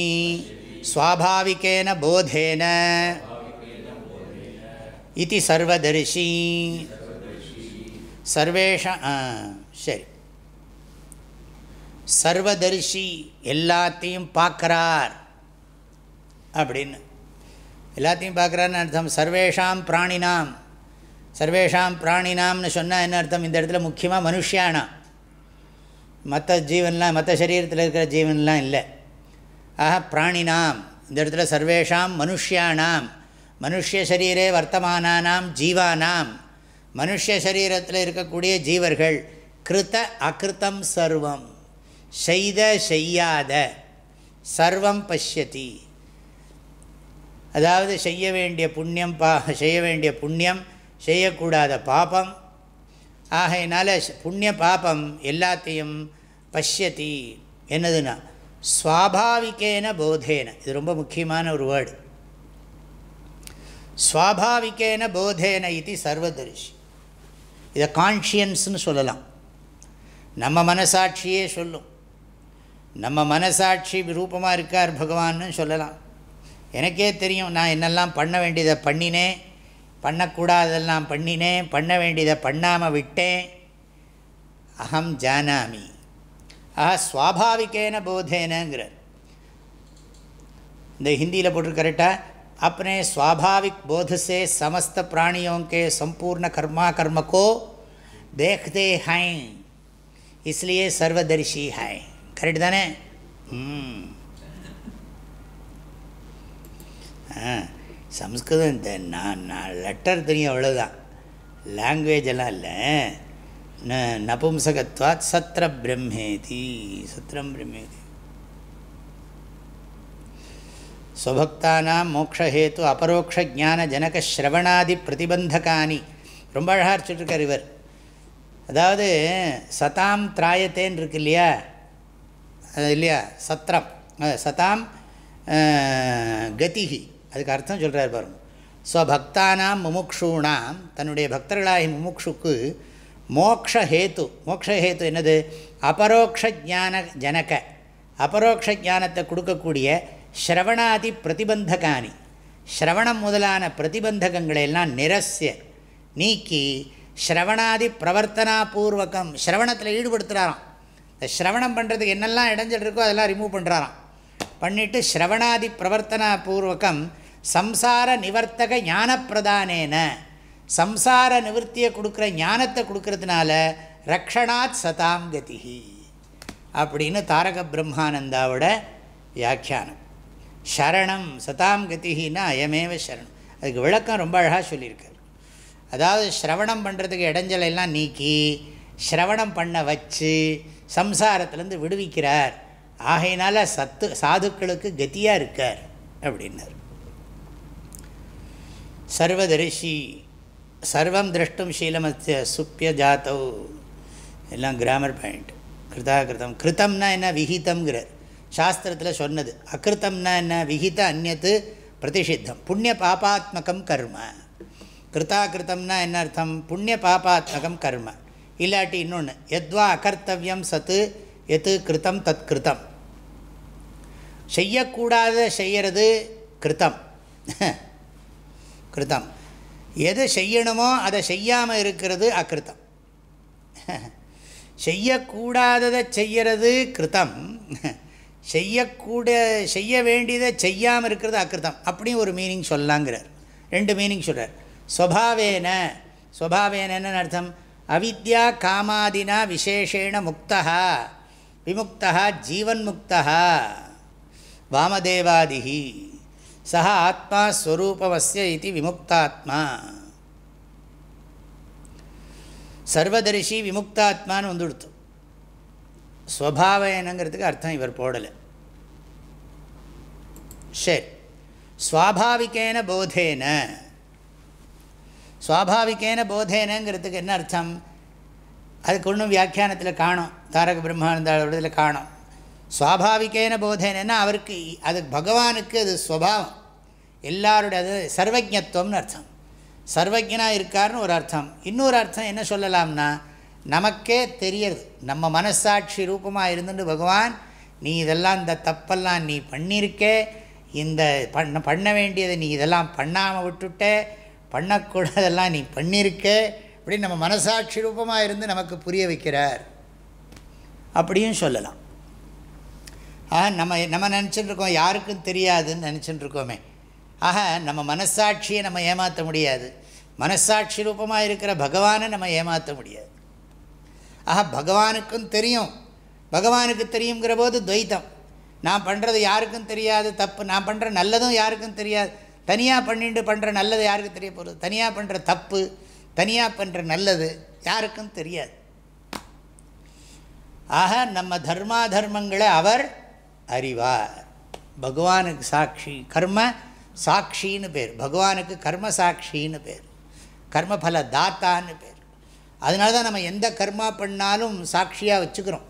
சுவாபாவிகேன போதேன. இது சர்வதரிசி சர்வேஷா சரி. சர்வதரிசி எல்லாத்தையும் பார்க்குறார். அப்படின்னு. எல்லாத்தையும் பார்க்குறாருன்னு அர்த்தம். சர்வேஷாம் பிராணினாம். சர்வேஷாம் பிராணினாம்னு சொன்னால் என்ன அர்த்தம்? இந்த இடத்துல முக்கியமாக மனுஷியானாம் மற்ற ஜீவன்லாம் மற்ற சரீரத்தில் இருக்கிற ஜீவன்லாம் இல்லை. ஆக பிராணினாம். இந்த இடத்துல சர்வேஷாம் மனுஷியானாம். மனுஷரீரே வர்த்தமானானாம் ஜீவானாம். மனுஷரீரத்தில் இருக்கக்கூடிய ஜீவர்கள் கிருத்த அகிருத்தம் சர்வம். செய்த செய்யாத சர்வம் பஷ்யதி. அதாவது செய்ய வேண்டிய புண்ணியம் பா செய்ய வேண்டிய புண்ணியம் செய்யக்கூடாத பாபம். ஆகையினால புண்ணிய பாபம் எல்லாத்தையும் பஷ்யதி என்னதுன்னா ஸ்வாபாவிகேன போதேன. இது ரொம்ப முக்கியமான ஒரு வேர்டு ஸ்வாபாவிகேன போதேன இது சர்வதரிசி இதை கான்ஷியன்ஸ்னு சொல்லலாம். நம்ம மனசாட்சியே சொல்லும். நம்ம மனசாட்சி ரூபமாக இருக்கார் பகவான்னு சொல்லலாம் எனக்கே தெரியும் நான் என்னெல்லாம் பண்ண வேண்டியதை பண்ணினேன் பண்ணக்கூடாதெல்லாம் பண்ணினேன் பண்ண வேண்டியதை பண்ணாமல் விட்டேன் அகம் ஜானாமி ஆஹா ஸ்வாபாவிகேன போதேனங்கிறார் இந்த ஹிந்தியில் போட்டு கரெக்டாக अपने स्वाभाविक बोध से समस्त प्राणियों के संपूर्ण कर्मा कर्म को देखते हैं इसलिए सर्वदर्शी है கரெக்ட் தானே? சம்ஸ்கிருதம் இந்த நான் நான் லெட்டர் தெரியும் அவ்வளோதான் லாங்குவேஜ் எல்லாம் இல்லை. ந நபும்சகத்வாத் சத்திர பிரம்மேதி சத்திரம் பிரம்மேதி. ஸ்வபக்தானாம் மோக்ஷஹேத்து அபரோக்ஷ ஜான ஜனக ஸ்ரவணாதி பிரதிபந்தகானி ரொம்ப அழகாக இவர். அதாவது சதாம் திராயத்தேன்னு இருக்கு இல்லையா? இல்லையா? சத்திரம் சதாம் கதிகி அதுக்கு அர்த்தம் சொல்கிறார் பாருங்க. ஸ்வபக்தானாம் முமுக்ஷூனாம் தன்னுடைய பக்தர்களாகி முமுக்ஷுக்கு மோக்ஷஹேத்து மோக்ஷஹேத்து என்னது? அபரோக்ஷ ஜான ஜனக. அபரோக்ஷ ஜானத்தை கொடுக்கக்கூடிய ஸ்ரவணாதி பிரதிபந்தகானி ஸ்ரவணம் முதலான பிரதிபந்தகங்களை எல்லாம் நிரஸ்ய நீக்கி ஸ்ரவணாதி பிரவர்த்தனாபூர்வகம் ஸ்ரவணத்தில் ஈடுபடுத்துகிறாராம் இந்த ஸ்ரவணம் பண்ணுறதுக்கு என்னெல்லாம் இடைஞ்சல் இருக்கோ அதெல்லாம் ரிமூவ் பண்ணுறாராம் பண்ணிவிட்டு ஸ்ரவணாதி பிரவர்த்தனா பூர்வகம் சம்சார நிவர்த்தக ஞானப்பிரதானேன. சம்சார நிவர்த்தியை கொடுக்குற ஞானத்தை கொடுக்கறதுனால ரக்ஷணாத் சதாம் கதிஹி அப்படின்னு தாரக பிரம்மானந்தாவோட வியாக்கியானம். சரணம் சதாம் கதிஹின்னா அயமேவ சரணம். அதுக்கு விளக்கம் ரொம்ப அழகாக சொல்லியிருக்கார். அதாவது ஸ்ரவணம் பண்ணுறதுக்கு இடைஞ்சல் எல்லாம் நீக்கி ஸ்ரவணம் பண்ண வச்சு சம்சாரத்துலேருந்து விடுவிக்கிறார். ஆகையினால் சத்து சாதுக்களுக்கு கத்தியாக இருக்கார் அப்படின்னார். சர்வதரிசி சர்வம் திரஷ்டும் சீலமத்திய சுப்பிய ஜாத்தவ் எல்லாம் கிராமர் பாயிண்ட் கிருதா கிருதம் கிருத்தம்னா என்ன? விகிதம்ங்கிறார். சாஸ்திரத்தில் சொன்னது. அகிருத்தம்னா என்ன? விகித அந்நத்து பிரதிஷித்தம். புண்ணிய பாபாத்மகம் கர்ம. கிருதா கிருத்தம்னா என்ன அர்த்தம்? புண்ணிய பாபாத்மகம் கர்ம. இல்லாட்டி இன்னொன்று எத்வா அகர்த்தவியம் சத்து எது கிருத்தம் தத் கிருத்தம். செய்யக்கூடாத செய்கிறது கிருத்தம். கிருத்தம். எது செய்யணுமோ அதை செய்யாமல் இருக்கிறது அக்கிருத்தம் செய்யக்கூடாததை செய்கிறது கிருத்தம். செய்யக்கூட செய்ய வேண்டியதை செய்யாமல் இருக்கிறது அக்கிருத்தம் அப்படின்னு ஒரு மீனிங் சொல்லலாங்கிறார். ரெண்டு மீனிங் சொல்கிறார் ஸ்வபாவேன ஸ்வபாவேனன்னு அர்த்தம். அவித்யா காமாதினா விசேஷேண முக்தா விமுக்தா ஜீவன் முக்தா வாமதேவாதிகி சா ஆத்மா ஸ்வரூபமஸ்ய இது விமுக்தாத்மா. சர்வதரிசி விமுக்தாத்மான்னு வந்துடுத்து. ஸ்வபாவனங்கிறதுக்கு அர்த்தம் இவர் போடலை. சரி. ஸ்வாபாவிகேன போதேன. ஸ்வாபாவிகேன போதேனங்கிறதுக்கு என்ன அர்த்தம்? அதுக்கு ஒன்றும் வியாக்கியானத்தில் காணும். தாரக பிரம்மானந்தாவில் காணும். சுவாபாவிகேன போதேனா அவருக்கு அது பகவானுக்கு அது ஸ்வபாவம் எல்லாருடைய அது சர்வஜத்துவம்னு அர்த்தம். சர்வஜனாக இருக்காருன்னு ஒரு அர்த்தம். இன்னொரு அர்த்தம் என்ன சொல்லலாம்னா நமக்கே தெரியறது நம்ம மனசாட்சி ரூபமாக இருந்துட்டு பகவான் நீ இதெல்லாம் இந்த தப்பெல்லாம் நீ பண்ணியிருக்கே இந்த பண்ண பண்ண வேண்டியதை நீ இதெல்லாம் பண்ணாமல் விட்டுட்ட பண்ணக்கூடாதெல்லாம் நீ பண்ணியிருக்கே அப்படின்னு நம்ம மனசாட்சி ரூபமாக இருந்து நமக்கு புரிய வைக்கிறார். அப்படியும் சொல்லலாம். ஆ நம்ம நம்ம நினச்சிட்டுருக்கோம் யாருக்கும் தெரியாதுன்னு நினச்சிட்டுருக்கோமே ஆக நம்ம மனசாட்சியை நம்ம ஏமாற்ற முடியாது. மனசாட்சி ரூபமாக இருக்கிற பகவானை நம்ம ஏமாற்ற முடியாது. ஆக பகவானுக்கும் தெரியும். பகவானுக்கு தெரியுங்கிற போது துவைத்தம். நான் பண்ணுறது யாருக்கும் தெரியாது தப்பு. நான் பண்ணுற நல்லதும் யாருக்கும் தெரியாது. தனியாக பண்ணிட்டு பண்ணுற நல்லது யாருக்கு தெரிய போகிறது தனியாக பண்ணுற தப்பு தனியாக பண்ணுற நல்லது யாருக்கும் தெரியாது. ஆக நம்ம தர்மா தர்மங்களை அவர் அறிவார். பகவானுக்கு சாட்சி கர்ம சாட்சின்னு பேர். பகவானுக்கு கர்ம சாட்சின்னு பேர். கர்மபல தாத்தான்னு பேர். அதனால தான் நம்ம எந்த கர்மா பண்ணாலும் சாட்சியாக வச்சுக்கிறோம்.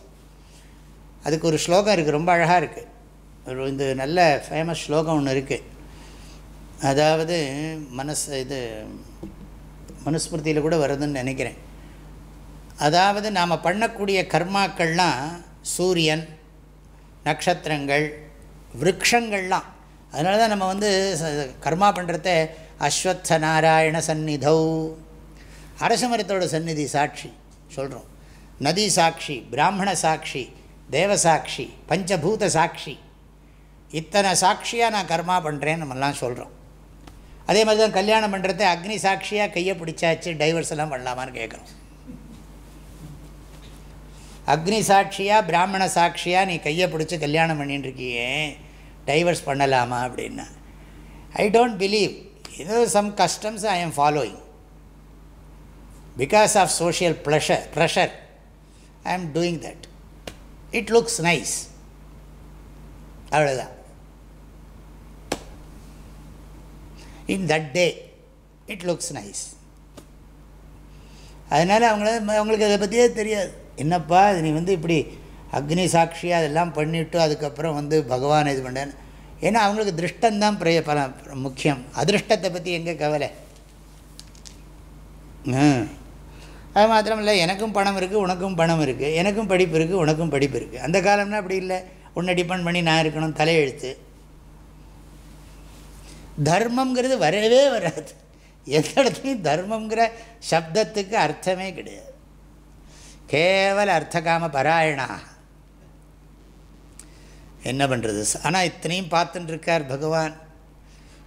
அதுக்கு ஒரு ஸ்லோகம் இருக்குது ரொம்ப அழகாக இருக்குது ஒரு இந்த நல்ல ஃபேமஸ் ஸ்லோகம் ஒன்று இருக்குது அதாவது மனசு இது மனுஸ்மிருதியில் கூட வருதுன்னு நினைக்கிறேன். அதாவது நாம் பண்ணக்கூடிய கர்மாக்கள்லாம் சூரியன் நட்சத்திரங்கள் விரக்ஷங்கள்லாம் அதனால தான் நம்ம வந்து கர்மா பண்ணுறத அஸ்வத்த நாராயண சந்நிதௌ. அரசமரத்தோட சந்நிதி சாட்சி சொல்கிறோம் நதி சாட்சி பிராமண சாட்சி தேவசாட்சி பஞ்சபூத சாட்சி. இத்தனை சாட்சியாக நான் கர்மா பண்ணுறேன்னு நம்மெல்லாம் சொல்கிறோம் அதே மாதிரி தான் கல்யாணம் பண்ணுறத அக்னி சாட்சியாக கையை பிடிச்சாச்சு டைவர்ஸ் எல்லாம் பண்ணலாமான்னு கேட்குறோம். அக்னி சாட்சியாக பிராமண சாட்சியாக நீ கையை பிடிச்சி கல்யாணம் பண்ணிட்டுருக்கியே டைவர்ஸ் பண்ணலாமா அப்படின்னா. ஐ டோன்ட் பிலீவ் ஏதோ some customs I am following because of social pleasure pressure I am doing that it looks nice அவ்வளோதான் in that day. It looks nice. அதனால் அவங்கள அவங்களுக்கு அதை பற்றியே தெரியாது. என்னப்பா நீ வந்து இப்படி அக்னி சாட்சியாக அதெல்லாம் பண்ணிவிட்டு அதுக்கப்புறம் வந்து பகவான் இது பண்ணேன்னு ஏன்னா அவங்களுக்கு திருஷ்டந்தான் பிரிய பல முக்கியம். அதிருஷ்டத்தை பற்றி எங்கே கவலை? அது மாத்திரம் இல்லை எனக்கும் பணம் இருக்குது உனக்கும் பணம் இருக்குது எனக்கும் படிப்பு இருக்குது உனக்கும் படிப்பு இருக்குது அந்த காலம்னா அப்படி இல்லை. உன்னை டிபெண்ட் பண்ணி நான் இருக்கணும் தலையெழுத்து. தர்மங்கிறது வரவே வராது. எந்த இடத்துலையும் தர்மங்கிற சப்தத்துக்கு அர்த்தமே கிடையாது. கேவல அர்த்தகாம பராயணா. என்ன பண்ணுறது ஆனால் இத்தனையும் பார்த்துட்டு இருக்கார் பகவான்.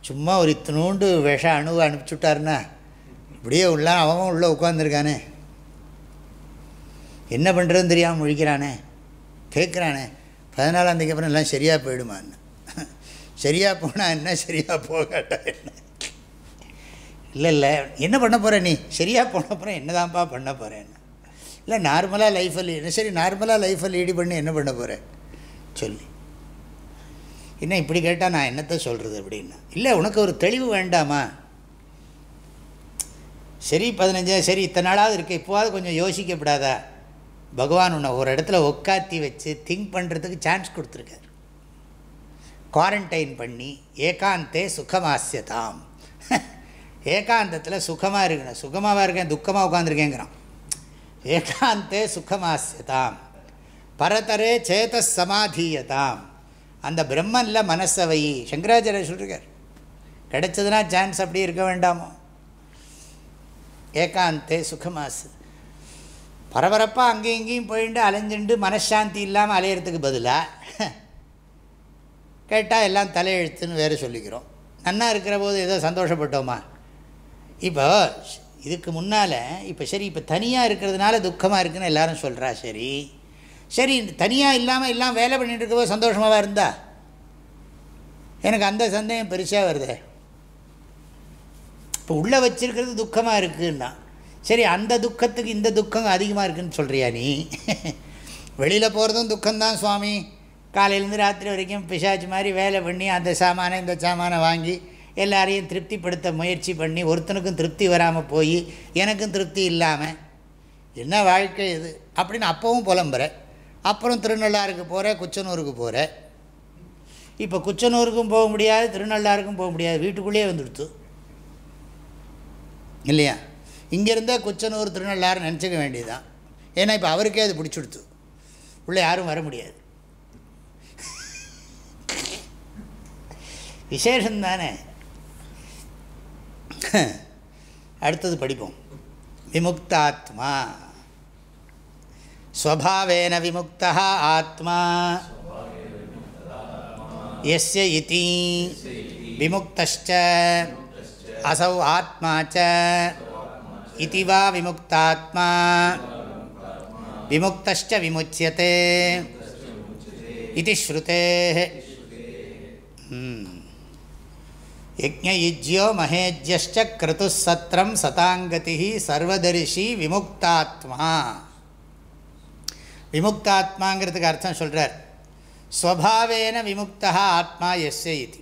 சும்மா ஒரு இத்தனோண்டு விஷ அணுவை அனுப்பிச்சுட்டாருன்னா இப்படியே உள்ள அவன் உள்ளே உட்காந்துருக்கானே என்ன பண்ணுறதுன்னு தெரியாமல் முழிக்கிறானே. கேட்குறானே பதினாலாம் தேதிக்கு அப்புறம் எல்லாம் சரியாக போயிடுமான்னு. சரியாக போனால் என்ன? சரியாக போகாட்டா என்ன? இல்லை இல்லை. என்ன பண்ண போகிற நீ? சரியாக போன அப்புறம் என்ன தான்ப்பா பண்ண போகிறேன் இல்லை நார்மலாக லைஃப்பை லீ சரி நார்மலாக லைஃப்பை லீடு பண்ணி என்ன பண்ண போகிறேன் சொல்லி. என்ன இப்படி கேட்டால் நான் என்னத்தை சொல்கிறது அப்படின்னா. இல்லை உனக்கு ஒரு தெளிவு வேண்டாமா? சரி பதினஞ்சு சரி இத்தனை நாளாவது இருக்கு. இப்போவாது கொஞ்சம் யோசிக்கப்படாதா? பகவான் உன்னை ஒரு இடத்துல உட்காத்தி வச்சு திங்க் பண்ணுறதுக்கு சான்ஸ் கொடுத்துருக்க. குவாரண்டைன் பண்ணி ஏகாந்தே சுகமாசியதாம் ஏகாந்தத்தில் சுகமாக இருக்கணும். சுகமாக இருக்கேன் துக்கமாக உட்காந்துருக்கேங்கிறான் ஏகாந்தே சுகமாசியதாம் பரதரே சேத சமாதீயதாம். அந்த பிரம்மனில் மனசை வை சங்கராச்சாரிய சொல்லிருக்கார். கிடைச்சதுன்னா சான்ஸ் அப்படி இருக்க வேண்டாமோ? ஏகாந்தே சுகமாசு பரபரப்பாக அங்கேயும் இங்கேயும் போயிட்டு அலைஞ்சுண்டு மனசாந்தி இல்லாமல் அலையிறதுக்கு பதிலாக கேட்டால் எல்லாம் தலையெழுத்துன்னு வேறு சொல்லிக்கிறோம். நன்னா இருக்கிற போது ஏதோ சந்தோஷப்பட்டோமா? இப்போ இதுக்கு முன்னால் இப்போ சரி இப்போ தனியாக இருக்கிறதுனால துக்கமாக இருக்குன்னு எல்லாரும் சொல்கிறா சரி. சரி தனியாக இல்லாமல் எல்லாம் வேலை பண்ணிட்டு இருக்கவோ சந்தோஷமாக இருந்தா? எனக்கு அந்த சந்தேகம் பெருசாக வருது. இப்போ உள்ளே வச்சிருக்கிறது துக்கமாக இருக்குன்னா சரி அந்த துக்கத்துக்கு இந்த துக்கம் அதிகமாக இருக்குன்னு சொல்கிறியா நீ? வெளியில் போகிறதும் துக்கம்தான் சுவாமி. காலையிலேருந்து ராத்திரி வரைக்கும் பிசாச்சு மாதிரி வேலை பண்ணி அந்த சாமானை இந்த சாமானை வாங்கி எல்லாரையும் திருப்திப்படுத்த முயற்சி பண்ணி ஒருத்தனுக்கும் திருப்தி வராமல் போய் எனக்கும் திருப்தி இல்லாமல் என்ன வாழ்க்கை இது? அப்படின்னு அப்போவும் புலம்புற. அப்புறம் திருநள்ளாருக்கு போகிற குச்சனூருக்கு போகிற இப்போ குச்சனூருக்கும் போக முடியாது திருநள்ளாருக்கும் போக முடியாது. வீட்டுக்குள்ளேயே வந்துடுத்து. இல்லையா? இங்கேருந்தே குச்சனூர் திருநள்ளாறு நினச்சிக்க வேண்டியதுதான். ஏன்னா இப்போ அவருக்கே அது பிடிச்சிடுத்து. உள்ளே யாரும் வர முடியாது. விசேஷந்தானே அடுத்தது படிப்போம். விமுக்தாத்மா. ஸ்வபாவேன விமுக்தா ஆத்மா. எஸ்ய இதி. விமுக்தச்ச அசௌ ஆத்மா ச. இதி வா விமுக்தாத்மா. விமுக்தச்ச விமுச்சியதே. இது ஸ்ருதே யஜ்யயுஜ்யோ மகேஜ்யஷ்ட கிருத்து சத்திரம் சதாங்கதி சர்வதரிசி விமுக்தாத்மா. விமுக்தாத்மாங்கிறதுக்கு அர்த்தம் சொல்கிறார் ஸ்வபாவேன விமுக்தா ஆத்மா எஸ் இது.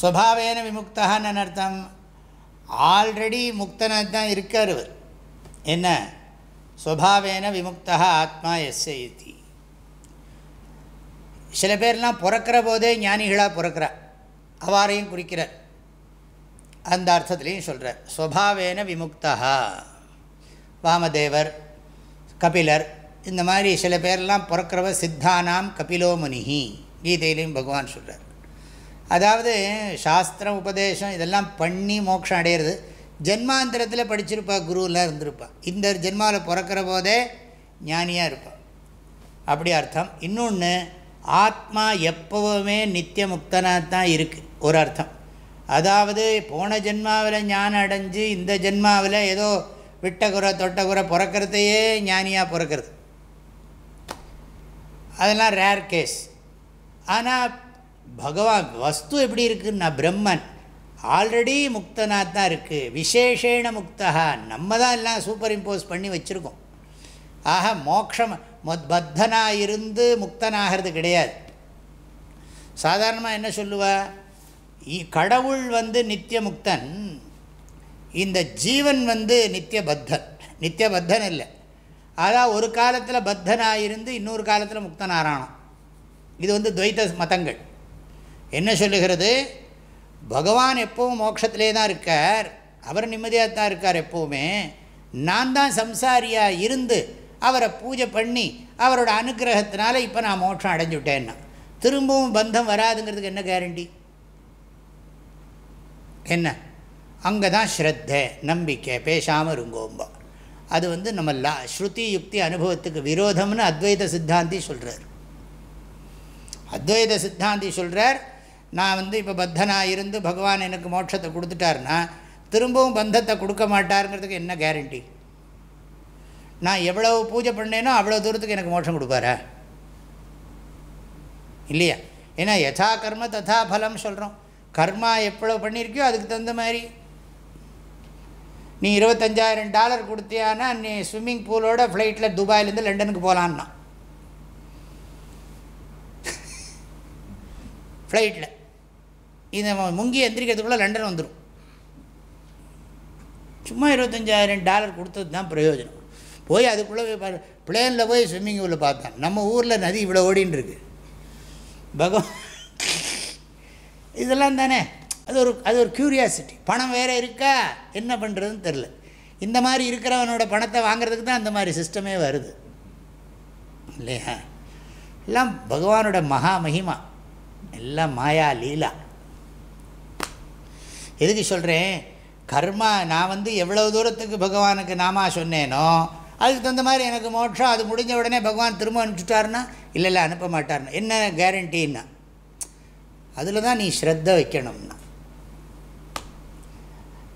ஸ்வபாவேன விமுக்தான்னு அர்த்தம் ஆல்ரெடி முக்தனாக தான் இருக்கார் அவர் என்ன? ஸ்வபாவேன விமுக்தா ஆத்மா எஸ் இது. சில பேர்லாம் பிறக்கிற போதே ஞானிகளாக பிறக்கிறார் அவாரையும் குறிக்கிறார். அந்த அர்த்தத்துலேயும் சொல்கிறார் ஸ்வபாவேன விமுக்தா வாமதேவர் கபிலர் இந்த மாதிரி சில பேர்லாம் பிறக்கிறவ சித்தானாம் கபிலோமுனிஹி கீதையிலையும் பகவான் சொல்கிறார் அதாவது சாஸ்திரம் உபதேசம் இதெல்லாம் பண்ணி மோட்சம் அடையிறது. ஜென்மாந்திரத்தில் படிச்சிருப்பா குருவெலாம் இருந்திருப்பா. இந்த ஜென்மாவில் பிறக்கிற போதே ஞானியாக இருப்பாள் அப்படி அர்த்தம். இன்னொன்று ஆத்மா எப்போவுமே நித்திய முக்தனாக தான் இருக்குது ஒரு அர்த்தம். அதாவது போன ஜென்மாவில் ஞானம் அடைஞ்சு இந்த ஜென்மாவில் ஏதோ விட்டகுறை தொட்டகுறை பிறக்கிறதையே ஞானியாக பிறக்கிறது. அதெல்லாம் ரேர் கேஸ் ஆனால் பகவான் வஸ்து எப்படி இருக்குன்னா பிரம்மன் ஆல்ரெடி முக்தனாக தான் இருக்குது விசேஷேண முக்தகா நம்ம தான் எல்லாம் சூப்பர் இம்போஸ் பண்ணி வச்சுருக்கோம். ஆக மோக்ஷம் பத்தனாக இருந்து முக்தனாகிறது கிடையாது. சாதாரணமாக என்ன சொல்லுவா? கடவுள் வந்து நித்திய முக்தன் இந்த ஜீவன் வந்து நித்திய பத்தன் நித்திய பத்தன் இல்லை. அதான் ஒரு காலத்தில் பத்தனாக இருந்து இன்னொரு காலத்தில் முக்தனாரானோம் இது வந்து துவைத்த மதங்கள். என்ன சொல்லுகிறது? பகவான் எப்பவும் மோட்சத்திலே தான் இருக்கார். அவர் நிம்மதியாக தான் இருக்கார் எப்போவுமே. நான் தான் சம்சாரியாக இருந்து அவரை பூஜை பண்ணி அவரோட அனுகிரகத்தினால இப்போ நான் மோட்சம் அடைஞ்சுட்டேன்னா. திரும்பவும் பந்தம் வராதுங்கிறதுக்கு என்ன கேரண்டி என்ன? அங்கே தான் ஸ்ரத்த நம்பிக்கை பேசாமல் இருங்கோம்பா. அது வந்து நம்ம லா ஸ்ருதி யுக்தி அனுபவத்துக்கு விரோதம்னு அத்வைத சித்தாந்தி சொல்கிறார் அத்வைத சித்தாந்தி சொல்கிறார் நான் வந்து இப்போ பத்தனாக இருந்து பகவான் எனக்கு மோட்சத்தை கொடுத்துட்டாருன்னா திரும்பவும் பந்தத்தை கொடுக்க மாட்டாருங்கிறதுக்கு என்ன கேரண்டி நான் எவ்வளவு பூஜை பண்ணேனோ அவ்வளோ தூரத்துக்கு எனக்கு மோட்சம் கொடுப்பாரா? இல்லையா? ஏன்னா யதா கர்ம ததா பலம் சொல்கிறோம் கர்மா எவ்வளோ பண்ணியிருக்கியோ அதுக்கு தகுந்த மாதிரி. நீ இருபத்தஞ்சாயிரம் டாலர் கொடுத்தியானா நீ ஸ்விம்மிங் பூலோட ஃப்ளைட்டில் துபாயிலேருந்து லண்டனுக்கு போகலான்னா ஃப்ளைட்டில் இதை முங்கி எந்திரிக்கிறதுக்குள்ளே லண்டன் வந்துடும் சும்மா இருபத்தஞ்சாயிரம் டாலர் கொடுத்தது தான் பிரயோஜனம். போய் அதுக்குள்ளே பிளேனில் போய் ஸ்விம்மிங் பூலில் பார்த்தேன். நம்ம ஊரில் நதி இவ்வளோ ஓடின்னு இருக்கு. பகவான் இதெல்லாம் தானே? அது ஒரு அது ஒரு க்யூரியாசிட்டி பணம் வேறு இருக்கா? என்ன பண்ணுறதுன்னு தெரில இந்த மாதிரி இருக்கிறவனோட பணத்தை வாங்குறதுக்கு தான் அந்த மாதிரி சிஸ்டமே வருது. இல்லையா? எல்லாம் பகவானோட மகா மகிமா. எல்லாம் மாயா லீலா. எதுக்கு சொல்கிறேன் கர்மா நான் வந்து எவ்வளோ தூரத்துக்கு பகவானுக்கு நாமா சொன்னேனோ அதுக்கு தகுந்த மாதிரி எனக்கு மோட்சம் அது முடிஞ்ச உடனே பகவான் திரும்ப அனுப்பிச்சுட்டாருன்னா இல்லை இல்லை அனுப்ப மாட்டார்னா என்ன கேரண்டின்னா அதில் தான் நீ ஸ்ரத்த வைக்கணும்னா.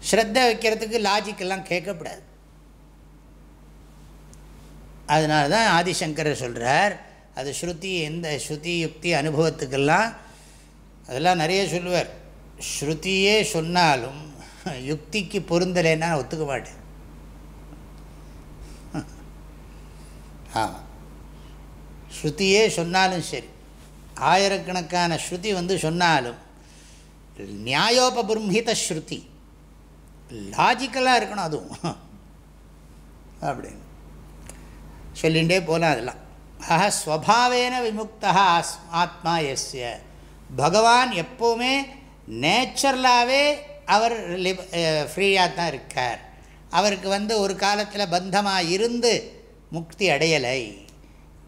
ஸ்ரத்த வைக்கிறதுக்கு லாஜிக்கெல்லாம் கேட்கக்கூடாது. அதனால தான் ஆதிசங்கரர் சொல்கிறார் அது ஸ்ருதி எந்த ஸ்ருதி யுக்தி அனுபவத்துக்கெல்லாம் அதெல்லாம் நிறைய சொல்லுவார். ஸ்ருதியே சொன்னாலும் யுக்திக்கு பொருந்தலைன்னா ஒத்துக்க மாட்டேன். ஆமாம் ஸ்ருதியே சொன்னாலும் சரி. ஆயிரக்கணக்கான ஸ்ருதி வந்து சொன்னாலும் நியாயோபபிரம்ஹித ஸ்ருதி. லாஜிக்கலாக இருக்கணும் அதுவும். அப்படின்னு. சொல்லிகிட்டே போகலாம் அதெல்லாம். ஆஹா ஸ்வபாவேன விமுக்தா ஆஸ் ஆத்மா எஸ்ய. பகவான் எப்போவுமே நேச்சுரலாகவே அவர் ஃப்ரீயாக தான் இருக்கார். அவருக்கு வந்து ஒரு காலத்தில் பந்தமாக இருந்து முக்தி அடையலை.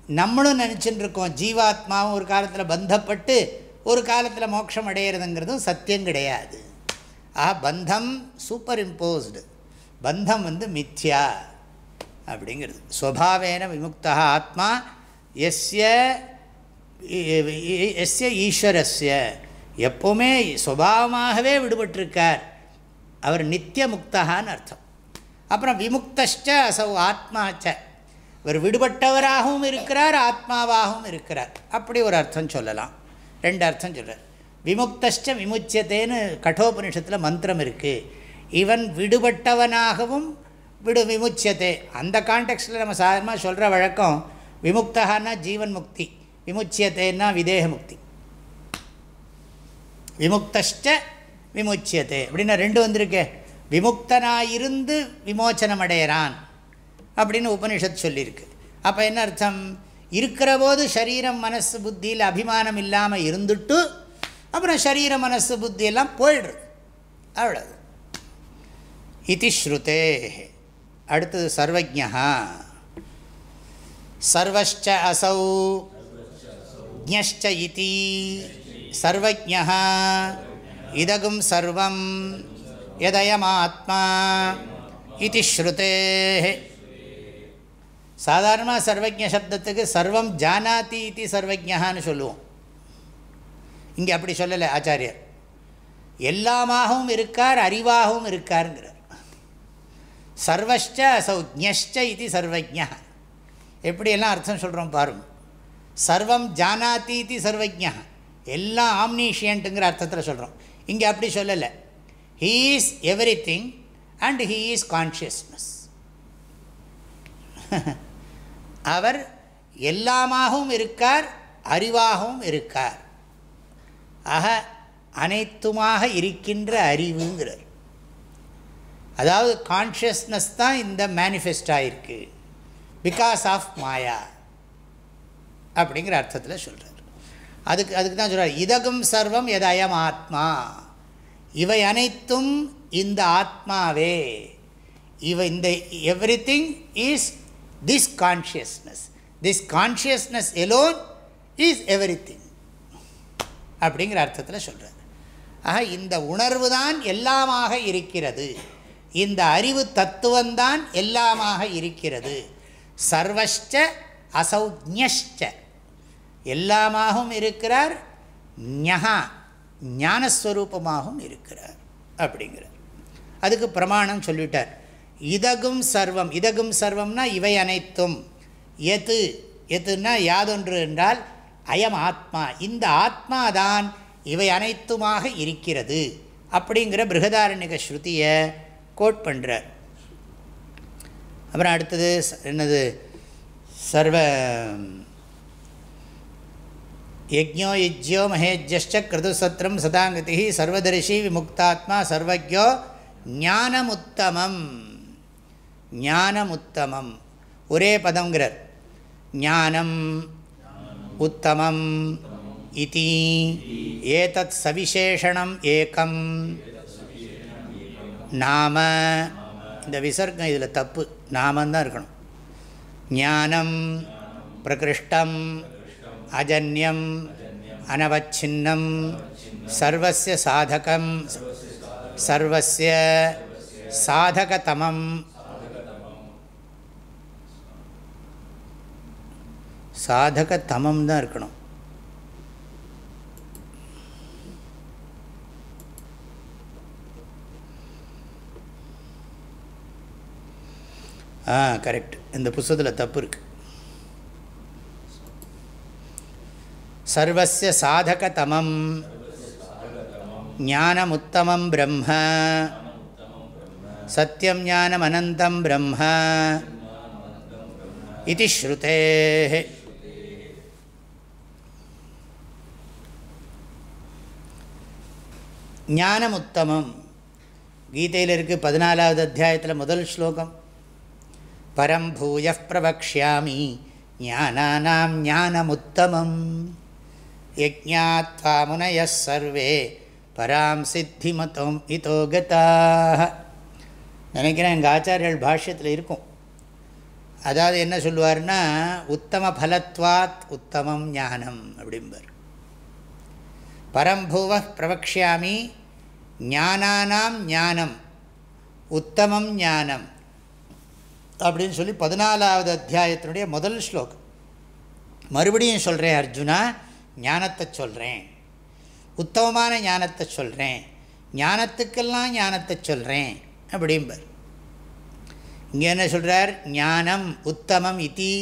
நம்மளும் நினச்சின்னு இருக்கோம் ஜீவாத்மாவும் ஒரு காலத்தில் பந்தப்பட்டு ஒரு காலத்தில் மோட்சம் அடையிறதுங்கிறதும் சத்தியம் கிடையாது. ஆ பந்தம் சூப்பர் இம்போஸ்டு பந்தம் வந்து மித்யா அப்படிங்கிறது. ஸ்வபாவேன விமுக்தா ஆத்மா எஸ்ய எஸ்ய ஈஸ்வரஸ்ய. எப்போவுமே சுபாவமாகவே விடுபட்டிருக்கார். அவர் நித்திய முக்தகான்னு அர்த்தம். அப்புறம் விமுக்தச்ச அசௌ ஆத்மாச்ச. இவர் விடுபட்டவராகவும் இருக்கிறார் ஆத்மாவாகவும் இருக்கிறார். அப்படி ஒரு அர்த்தம் சொல்லலாம். ரெண்டு அர்த்தம் சொல்கிறார் விமுக்தஷ்ட விமுச்சியத்தேன்னு கட்டோபனிஷத்தில் மந்திரம் இருக்குது இவன் விடுபட்டவனாகவும் விடு விமுச்சியத்தே. அந்த கான்டெக்ட்டில் நம்ம சாதாரணமாக சொல்கிற வழக்கம் விமுக்தகான்னா ஜீவன் முக்தி விமுச்சியத்தேன்னா விதேக முக்தி. விமுக்தஷ்ட விமுச்சியத்தே. அப்படின்னா ரெண்டு வந்திருக்கே. விமுக்தனாயிருந்து விமோச்சனம் அடையிறான் அப்படின்னு உபனிஷத் சொல்லியிருக்கு. அப்போ என்ன அர்த்தம்? இருக்கிற போது சரீரம் மனசு புத்தியில் அபிமானம் இல்லாமல் இருந்துட்டு அப்புறம் சரீர மனசு புத்தியெல்லாம் போயிடுறது அவ்வளவு. இது ஸ்ருதே. அடுத்தது சர்வஜா சர்வச்ச அசௌ. ஜஷ்ட இதி. சர்வஜா இதகும் சர்வம். எதயமாத்மா. இது ஸ்ருதே. சாதாரணமாக சர்வஜ சப்தத்துக்கு சர்வம் ஜானாதி இது சர்வஜகான்னு சொல்லுவோம். இங்கே அப்படி சொல்லலை ஆச்சாரியர். எல்லாமாகவும் இருக்கார் அறிவாகவும் இருக்காருங்கிறார். சர்வஷ்ட அசௌ ஜஷ்ட இது சர்வஜா எப்படியெல்லாம் அர்த்தம் சொல்கிறோம் பாருங்க சர்வம் ஜானாதி இது சர்வஜா எல்லாம் ஆம்னீஷியன்ட்டுங்கிற அர்த்தத்தில் சொல்கிறோம் இங்கே அப்படி சொல்லலை. He is everything and he is consciousness அவர் எல்லாமாகவும் இருக்கார் அறிவாகவும் இருக்கார். ஆக அனைத்துமாக இருக்கின்ற அறிவுங்கிறார். அதாவது கான்ஷியஸ்னஸ் தான் இந்த மேனிஃபெஸ்ட் ஆகிருக்கு பிகாஸ் ஆஃப் மாயா அப்படிங்கிற அர்த்தத்தில் சொல்கிறார் அதுக்கு அதுக்கு தான் சொல்கிறார் இதகும் சர்வம் எது அயம் ஆத்மா. இவை அனைத்தும் இந்த ஆத்மாவே. இவை இந்த everything is this consciousness this consciousness alone is everything. Thing அப்படிங்கிற அர்த்தத்தில் சொல்கிறார் ஆக இந்த உணர்வு தான் எல்லாமாக இருக்கிறது. இந்த அறிவு தத்துவந்தான் எல்லாமாக இருக்கிறது. சர்வஷ்ட அசௌஜ்யஷ்ட எல்லாமாகவும் இருக்கிறார். ஞகா ஞானஸ்வரூபமாகவும் இருக்கிறார். அப்படிங்கிறார். அதுக்கு பிரமாணம் சொல்லிட்டார். இதகும் சர்வம் இதகும் சர்வம்னா இவை அனைத்தும். எது எதுன்னா யாதொன்று என்றால் அயம் ஆத்மா. இந்த ஆத்மா தான் இவை அனைத்துமாக இருக்கிறது அப்படிங்கிற பிருகதாரண்யக ஸ்ருதியை கோட் பண்ணுறார் அப்புறம் அடுத்தது என்னது? சர்வ யஜ்ஞோ யுஜ்யோ மகேஜ்யஷ்ட கிருதுசத்திரம் சதாங்கதி சர்வதரிசி விமுக்தாத்மா சர்வஜோ ஞானமுத்தமம். ஞானமுத்தமம். ஒரே பதங்கிறார் ஞானம் உத்தமம் இதி ஏதத் சவிசேஷனம் ஏக்கம். நாம இந்த விசர்க்கம் இதில் தப்பு. நாமந்தான் இருக்கணும். ஞானம் பிரகிருஷ்டம் அஜன்யம் அனவச்சின்னம் சர்வசிய சாதகம். சர்வசிய சாதகதமம். சாதகத்தமம் தான் இருக்கணும். ஆ கரெக்ட் இந்த புஸ்தத்தில் தப்பு இருக்கு. சர்வசிய சாதகதமம் ஞானமுத்தமம் பிரம்ம. சத்தியம் ஞானம் அனந்தம் பிரம்ம. இது ஸ்ருதே ஞானமுத்தமம். கீதையில் இருக்குது பதினாலாவது அத்தியாயத்தில் முதல் ஸ்லோகம். பரம் பூய பிரவக்ஷாமி ஞானானாம் ஞானமுத்தமம். யஜாத்வா முனய சர்வே பராம் சித்திமதம் இதோ கதாக நினைக்கிறேன் எங்கள் ஆச்சாரியர்கள் பாஷ்யத்தில் இருக்கும். அதாவது என்ன சொல்லுவார்னா உத்தம பலத்வாத் உத்தமம் ஞானம் அப்படிம்பார். பரம்பூவ பிரவக்ஷாமி ஞானானாம் ஞானம் உத்தமம் ஞானம் அப்படின்னு சொல்லி பதினாலாவது அத்தியாயத்தினுடைய முதல் ஸ்லோகம். மறுபடியும் சொல்கிறேன் அர்ஜுனா ஞானத்தை சொல்கிறேன் உத்தமமான ஞானத்தை சொல்கிறேன் ஞானத்துக்கெல்லாம் ஞானத்தை சொல்கிறேன் அப்படிம்பர். இங்கே என்ன சொல்கிறார் ஞானம் உத்தமம் இத்தி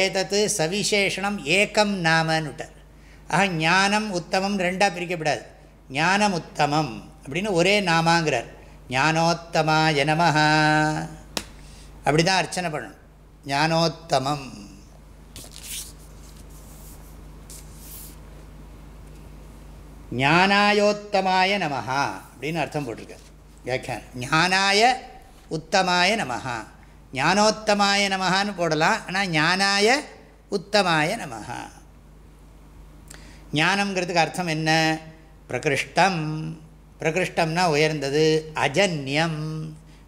ஏதத்து சவிசேஷனம் ஏக்கம் நாமன்னுட்டார். ஆக ஞானம் உத்தமம் ரெண்டாக பிரிக்கப்படாது. ஞானம் உத்தமம் அப்படின்னு ஒரே நாமாங்கிறார். ஞானோத்தமா ஜனமஹா அப்படி தான் அர்ச்சனை பண்ணணும். ஞானோத்தமம். ஞானாயோத்தமாய நமஹா அப்படின்னு அர்த்தம் போட்டிருக்கார். வியாக்கியானம். ஞானாய உத்தமாய நமஹா. ஞானோத்தமாய நமஹான்னு போடலாம். ஆனால் ஞானாய உத்தமாய நமஹா. ஞானம்ங்கிறதுக்கு அர்த்தம் என்ன? பிரகிருஷ்டம். பிரகிருஷ்டம்னா உயர்ந்தது அஜன்யம்.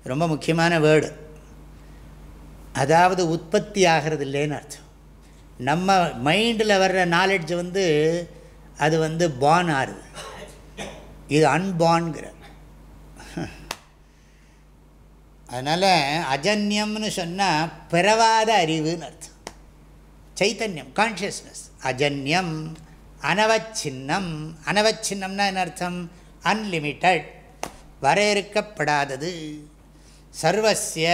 ரொம்ப முக்கியமான வேர்டு. அதாவது உற்பத்தி ஆகிறது இல்லைன்னு அர்த்தம். நம்ம மைண்டில் வர்ற நாலெட்ஜ் வந்து அது வந்து பான் ஆறுது. இது அன்பான்கிற அதனால் அஜன்யம்னு சொன்னால் பிறவாத அறிவுன்னு அர்த்தம். சைத்தன்யம் கான்ஷியஸ்னஸ் அஜன்யம். அனவச்சின்னம். அனவச்சின்னம்னா என்ன அர்த்தம்? அன்லிமிட்டட் வரையறுக்கப்படாதது. சர்வசிய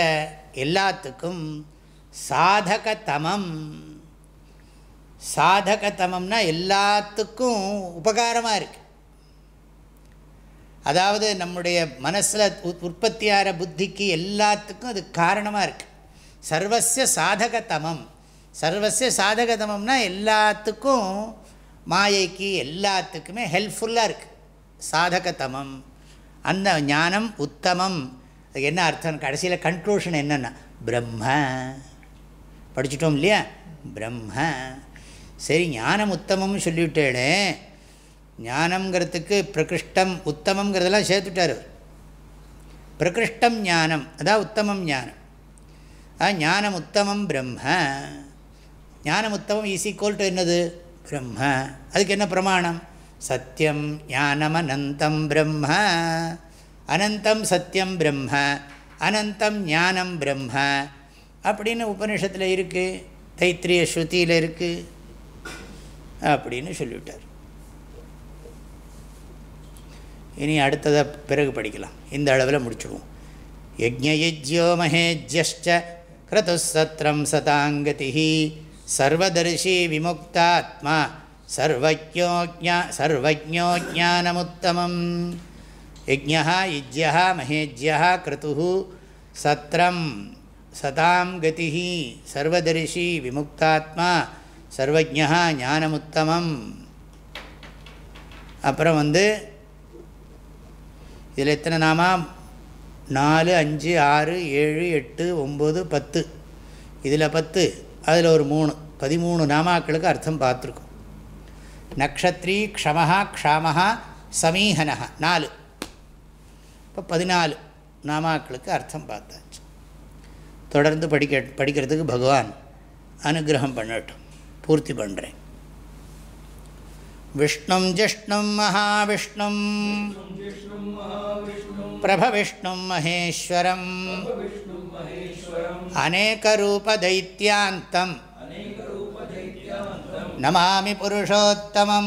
எல்லாத்துக்கும் சாதகதமம். சாதகதமம்னா எல்லாத்துக்கும் உபகாரமாக இருக்குது அதாவது நம்முடைய மனசில் உற்பத்தியாகிற புத்திக்கு எல்லாத்துக்கும் அது காரணமாக இருக்குது சர்வசிய சாதகதமம். சர்வசிய சாதகதமம்னா எல்லாத்துக்கும் மாயைக்கு எல்லாத்துக்குமே ஹெல்ப்ஃபுல்லாக இருக்குது சாதகத்தமம் அந்த ஞானம் உத்தமம். அதுக்கு என்ன அர்த்தம்? கடைசியில் கன்க்ளூஷன் என்னென்னா பிரம்ம. படிச்சுட்டோம் இல்லையா? பிரம்ம. சரி ஞானம் உத்தமம்னு சொல்லிவிட்டேனே. ஞானம்ங்கிறதுக்கு பிரகிருஷ்டம் உத்தமங்கிறதெல்லாம் சேர்த்துட்டார் பிரகிருஷ்டம் ஞானம் அதான் உத்தமம் ஞானம். ஆ ஞானம் உத்தமம் பிரம்ம. ஞானம் உத்தமம் ஈஸ் ஈக்குவல் டு என்னது? பிரம்ம. அதுக்கு என்ன பிரமாணம்? சத்தியம் ஞானம் அனந்தம் பிரம்ம. அனந்தம் சத்தியம் பிரம்ம. அனந்தம் ஞானம் பிரம்ம. அப்படின்னு உபனிஷத்தில் இருக்குது தைத்திரிய ஸ்ருதியில் இருக்குது அப்படின்னு சொல்லிவிட்டார். இனி அடுத்ததை பிறகு படிக்கலாம். இந்த அளவில் முடிச்சுடுவோம். யஜ்யோ மகேஜ்யஷ்ட கிரதுசத்திரம் சதாங்கதி சர்வதர்ஷி விமுக்தாத்மா. சர்வஜோ சர்வஜோ ஜானமுத்தமம் யஜ்யா யுஜ்யா மகேஜ்யா கிருத்து சத்திரம் சதாம் கதி சர்வதர்ஷி விமுக்தாத்மா சர்வஜா ஞானமுத்தமம். அப்புறம் வந்து இதில் எத்தனை நாமா? நாலு அஞ்சு ஆறு ஏழு எட்டு ஒம்பது பத்து. இதில் பத்து. அதில் ஒரு மூணு பதிமூணு நாமாக்களுக்கு அர்த்தம் பார்த்துருக்கோம். நக்ஷத்ரி க்ஷமஹா க்ஷாமஹா சமீஹனஹா நாலு. இப்போ பதினாலு நாமாக்களுக்கு அர்த்தம் பார்த்தாச்சு. தொடர்ந்து படிக்க படிக்கிறதுக்கு பகவான் அனுகிரகம் பண்ணட்டும். பூர்த்தி பண்ணுறேன் விஷ்ணும் ஜிஷ்ணும் மகாவிஷ்ணும். பிரபவிஷ்ணும் மகேஸ்வரம். अनेकरूपदैत्यान्तं नमामि पुरुषोत्तमं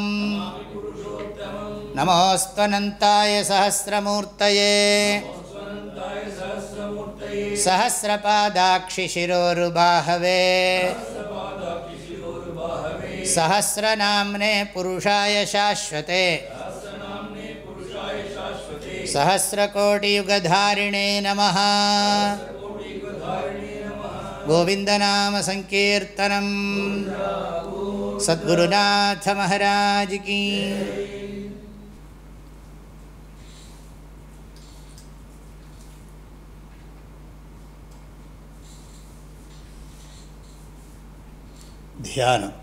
नमोऽस्त्वनन्ताय सहस्रमूर्तये सहस्रपादाक्षिशिरोरुबाहवे सहस्रनाम्ने पुरुषाय शाश्वते सहस्रकोटियुगधारिणे नमः गोविन्दनामसङ्कीर्तनं सद्गुरुनाथ महाराज की। ध्यानम्।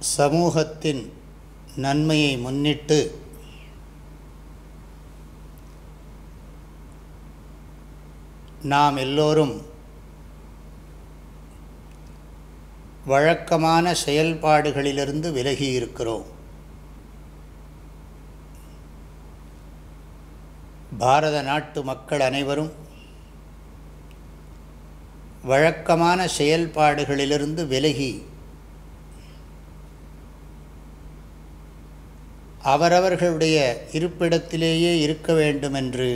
சமூகத்தின் நன்மையை முன்னிட்டு நாம் எல்லோரும் வழக்கமான செயல்பாடுகளிலிருந்து விலகி இருக்கிறோம். பாரத நாட்டு மக்கள் அனைவரும் வழக்கமான செயல்பாடுகளிலிருந்து விலகி அவரவர்களுடைய இருப்பிடத்திலேயே இருக்க வேண்டுமென்று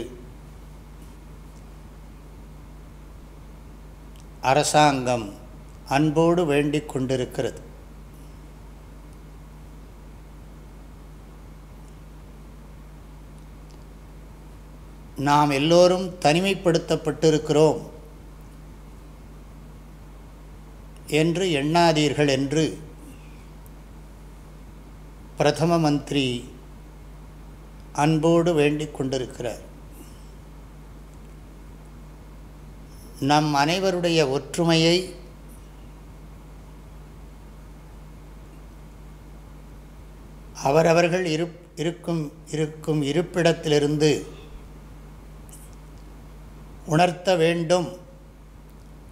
அரசாங்கம் அன்போடு வேண்டிக் கொண்டிருக்கிறது. நாம் எல்லோரும் தனிமைப்படுத்தப்பட்டிருக்கிறோம் என்று எண்ணாதீர்கள் என்று பிரதம மந்திரி அன்போடு வேண்டிக் கொண்டிருக்கிறார். நம் அனைவருடைய ஒற்றுமையை அவரவர்கள் இரு இருக்கும் இருக்கும் இருப்பிடத்திலிருந்து உணர்த்த வேண்டும்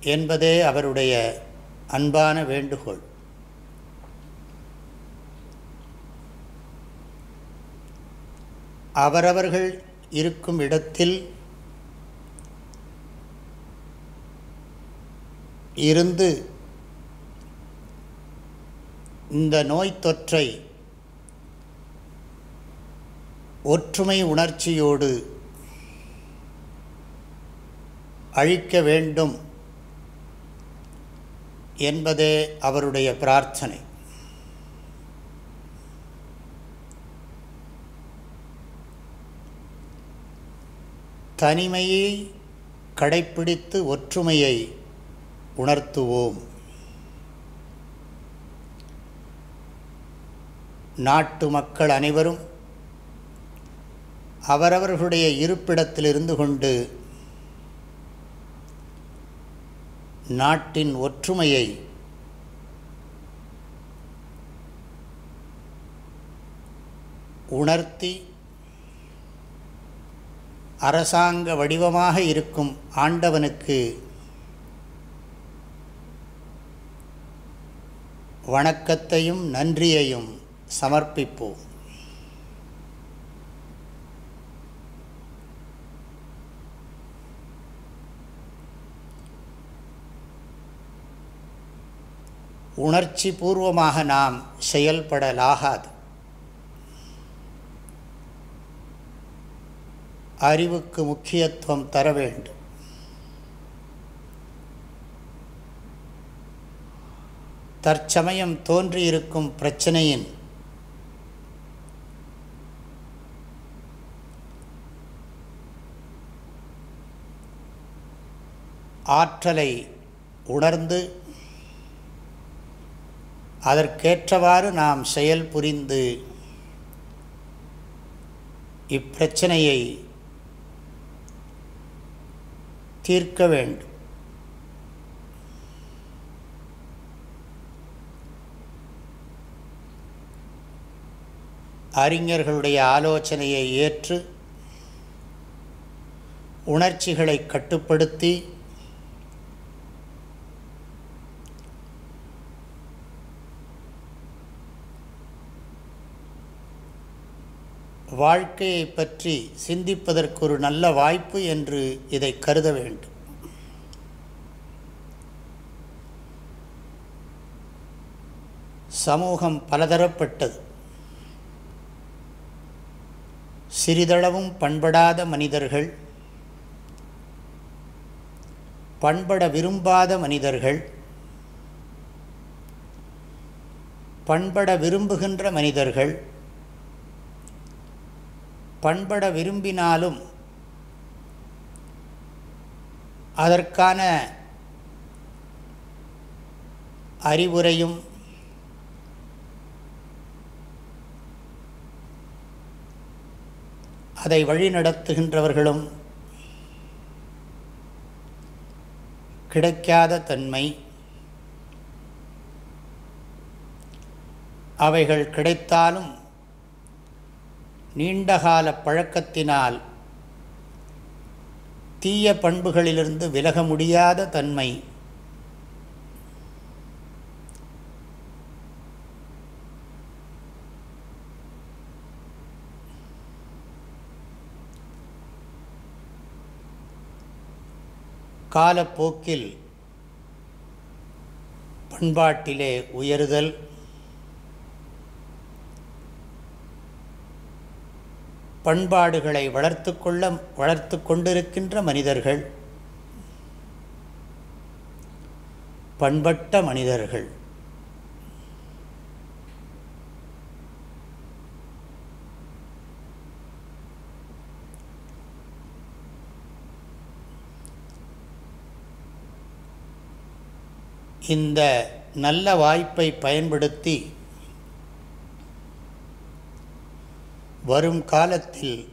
என்பதே அவருடைய அன்பான வேண்டுகோள். அவரவர்கள் இருக்கும் இடத்தில் இருந்து இந்த நோய் தொற்றை ஒற்றுமை உணர்ச்சியோடு அழிக்க வேண்டும் என்பதே அவருடைய பிரார்த்தனை. தனிமையை கடைப்பிடித்து ஒற்றுமையை உணர்த்துவோம். நாட்டு மக்கள் அனைவரும் அவரவர்களுடைய இருப்பிடத்தில் இருந்து கொண்டு நாட்டின் ஒற்றுமையை உணர்த்தி அரசாங்க வடிவமாக இருக்கும் ஆண்டவனுக்கு வணக்கத்தையும் நன்றியையும் சமர்ப்பிப்போம். உணர்ச்சி பூர்வமாக நாம் செயல்படலாகாது. அறிவுக்கு முக்கியத்துவம் தர வேண்டும். தற்சமயம் தோன்றியிருக்கும் பிரச்சனையின் ஆற்றலை உணர்ந்து அதற்கேற்றவாறு நாம் செயல் புரிந்து இப்பிரச்சனையை தீர்க்க வேண்டும். அறிஞர்களுடைய ஆலோசனையை ஏற்று உணர்ச்சிகளை கட்டுப்படுத்தி வாழ்க்கையை பற்றி சிந்திப்பதற்கு ஒரு நல்ல வாய்ப்பு என்று இதை கருத வேண்டும். சமூகம் பலதரப்பட்டது. சிறிதளவும் பண்படாத மனிதர்கள் பண்பட விரும்பாத மனிதர்கள் பண்பட விரும்புகின்ற மனிதர்கள் பண்பட விரும்பினாலும் அதற்கான அறிவுரையும் அதை வழிநடத்துகின்றவர்களும் கிடைக்காத தன்மை. அவைகள் கிடைத்தாலும் நீண்டகால பழக்கத்தினால் தீய பண்புகளிலிருந்து விலக முடியாத தன்மை. காலப்போக்கில் பண்பாட்டிலே உயருதல் பண்பாடுகளை வளர்த்து கொள்ள வளர்த்து கொண்டிருக்கின்ற மனிதர்கள். பண்பட்ட மனிதர்கள். இந்த நல்ல வாய்ப்பை பயன்படுத்தி வரும் காலத்தில்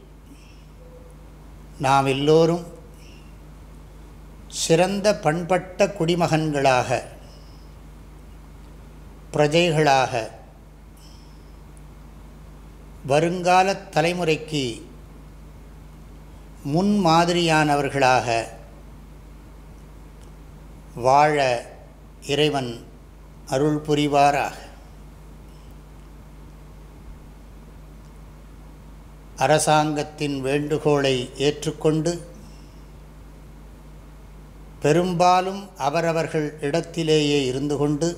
நாம் எல்லோரும் சிறந்த பண்பட்ட குடிமகன்களாக பிரஜைகளாக வருங்கால தலைமுறைக்கு முன்மாதிரியானவர்களாக வாழ இறைவன் அருள் புரிவாராக. அரசாங்கத்தின் வேண்டுகோளை ஏற்றுக்கொண்டு பெரும்பாலும் அவரவர்கள் இடத்திலேயே இருந்து கொண்டு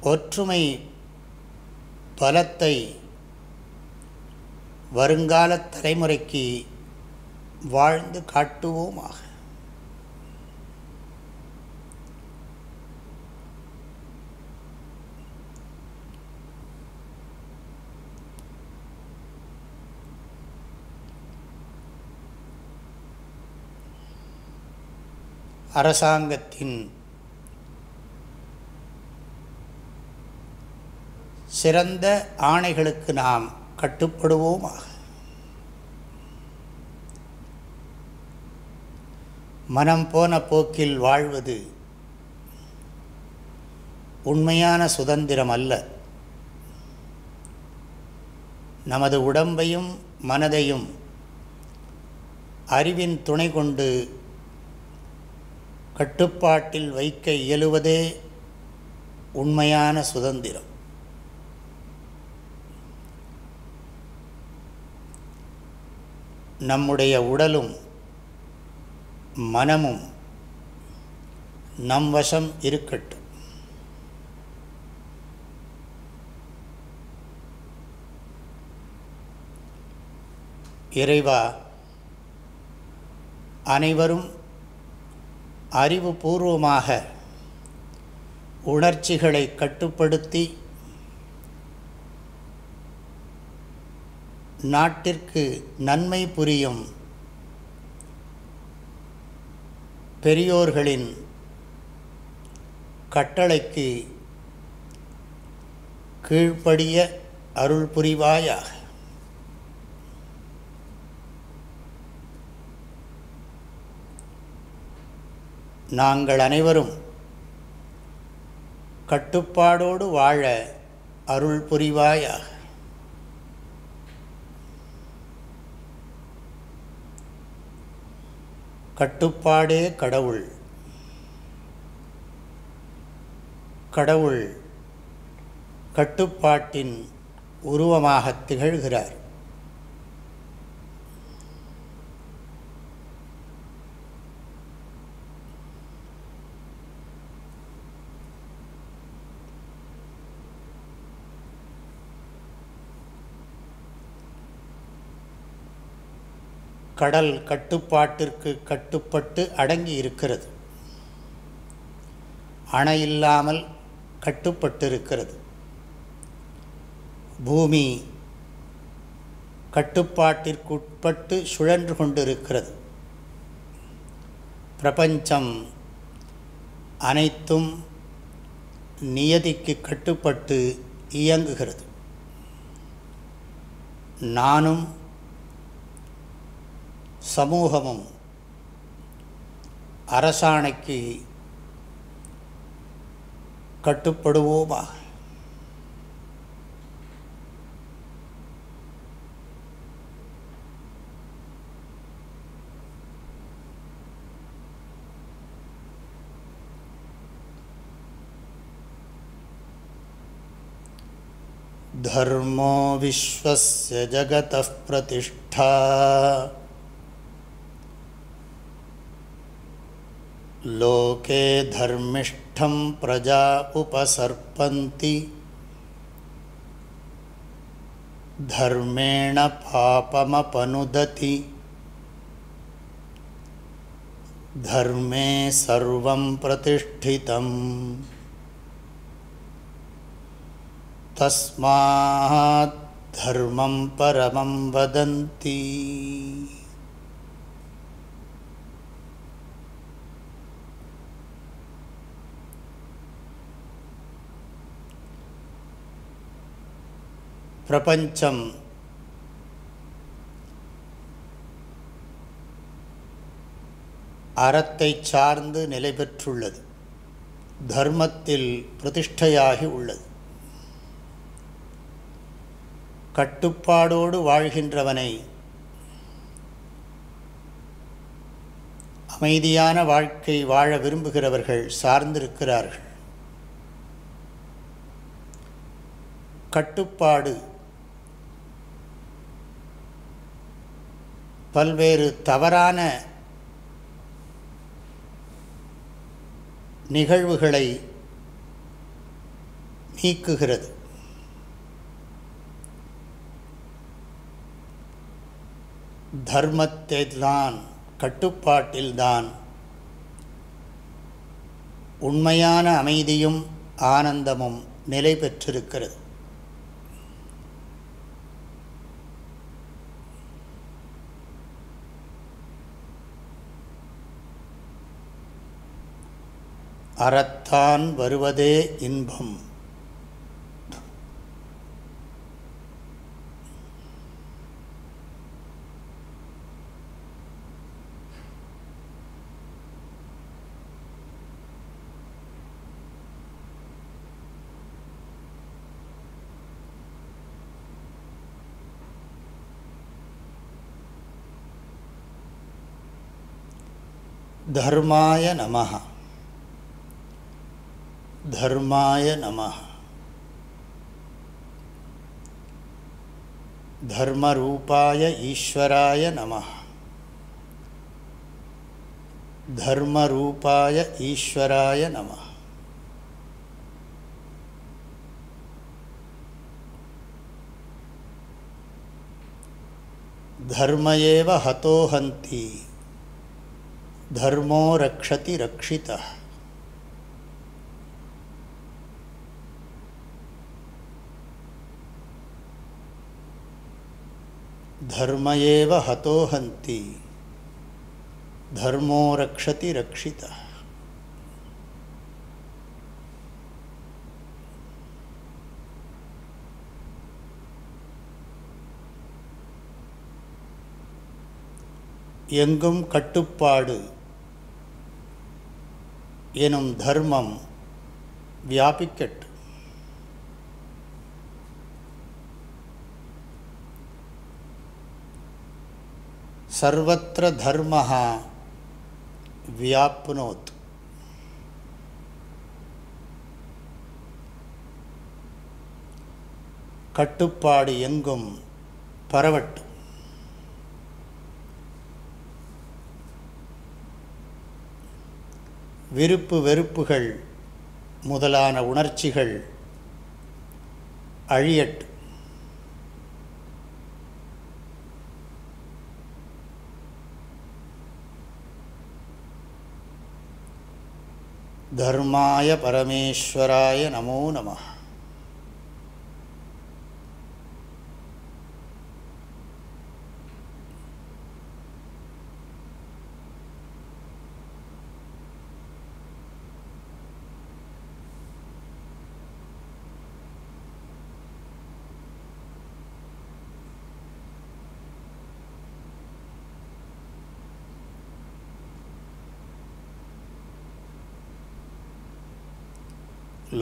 ஒற்றுமை பலத்தை வருங்கால தலைமுறைக்கு வாழ்ந்து காட்டுவோமாக. அரசாங்கத்தின் சிறந்த ஆணைகளுக்கு நாம் கட்டுப்படுவோமாக. மனம் போன போக்கில் வாழ்வது உண்மையான சுதந்திரம் அல்ல. நமது உடம்பையும் மனதையும் அறிவின் துணை கொண்டு கட்டுப்பாட்டில் வைக்க இயலுவதே உண்மையான சுதந்திரம். நம்முடைய உடலும் மனமும் நம் வசம் இருக்கட்டும். இறைவா அனைவரும் அறிவுபூர்வமாக உணர்ச்சிகளை கட்டுப்படுத்தி நாட்டிற்கு நன்மை புரியும் பெரியோர்களின் கட்டளைக்கு கீழ்ப்படிய அருள் புரிவாயாக நாங்கள் அனைவரும் கட்டுப்பாடோடு வாழ அருள் புரிவாயாக. கட்டுப்பாடே கடவுள். கடவுள் கட்டுப்பாட்டின் உருவமாக திகழ்கிறார். கடல் கட்டுப்பாட்டிற்கு கட்டுப்பட்டு அடங்கி இருக்கிறது. அணை இல்லாமல் கட்டுப்பட்டிருக்கிறது. பூமி கட்டுப்பாட்டிற்குட்பட்டு சுழன்று கொண்டிருக்கிறது. பிரபஞ்சம் அனைத்தும் நியதிக்கு கட்டுப்பட்டு இயங்குகிறது. நானும் சமூகமும் அரசாணைக்கு கட்டுப்படுவோமாக धर्मो विश्वस्य जगतः प्रतिष्ठा लोके धर्मिष्ठं प्रजा उपसर्पन्ति। धर्मेण पापमपनुदति। धर्मे सर्वं प्रतिष्ठितम्। तस्मात् धर्मं परमं वदन्ति பிரபஞ்சம். அறத்தை சார்ந்து நிலை பெற்றுள்ளது. தர்மத்தில் பிரதிஷ்டையாகி உள்ளது. கட்டுப்பாடோடு வாழ்கின்றவனை அமைதியான வாழ்க்கை வாழ விரும்புகிறவர்கள் சார்ந்திருக்கிறார்கள். கட்டுப்பாடு பல்வேறு தவறான நிகழ்வுகளை நீக்குகிறது. தர்மத்தைதான் கட்டுப்பாட்டில்தான் உண்மையான அமைதியும் ஆனந்தமும் நிலை பெற்றிருக்கிறது அறத்தான் வருவதே இன்பம். தர்மாய நமகா धर्माय नमः। धर्मरूपाय ईश्वराय नमः। धर्मरूपाय ईश्वराय नमः। धर्म हतो हन्ति। धर्मो रक्षति रक्षितः। தர்ம ஏவ ஹதோஹந்தி தர்மோ ரக்ஷதி ரக்ஷிதா எங்கும் கட்டுப்பாடு எனும் தர்மம் வியாபிக்கட்டும். சர்வத்திர தர்மஹா வியாப்னோத். கட்டுப்பாடு எங்கும் பரவட்டும். விருப்பு வெறுப்புகள் முதலான உணர்ச்சிகள் அழியட்டும். धर्माय परमेश्वराय नमो नमः।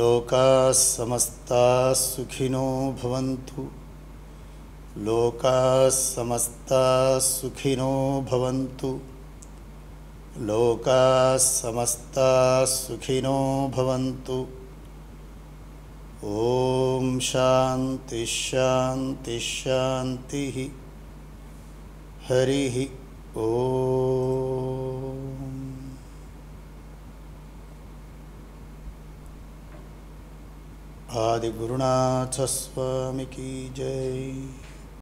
लोकाः समस्ताः सुखिनो भवन्तु। लोकाः समस्ताः सुखिनो भवन्तु। लोकाः समस्ताः सुखिनो भवन्तु। ॐ शान्तिश्शान्तिश्शान्तिः हरिः ॐ आदिगुरुनाथस्वामिकी जय।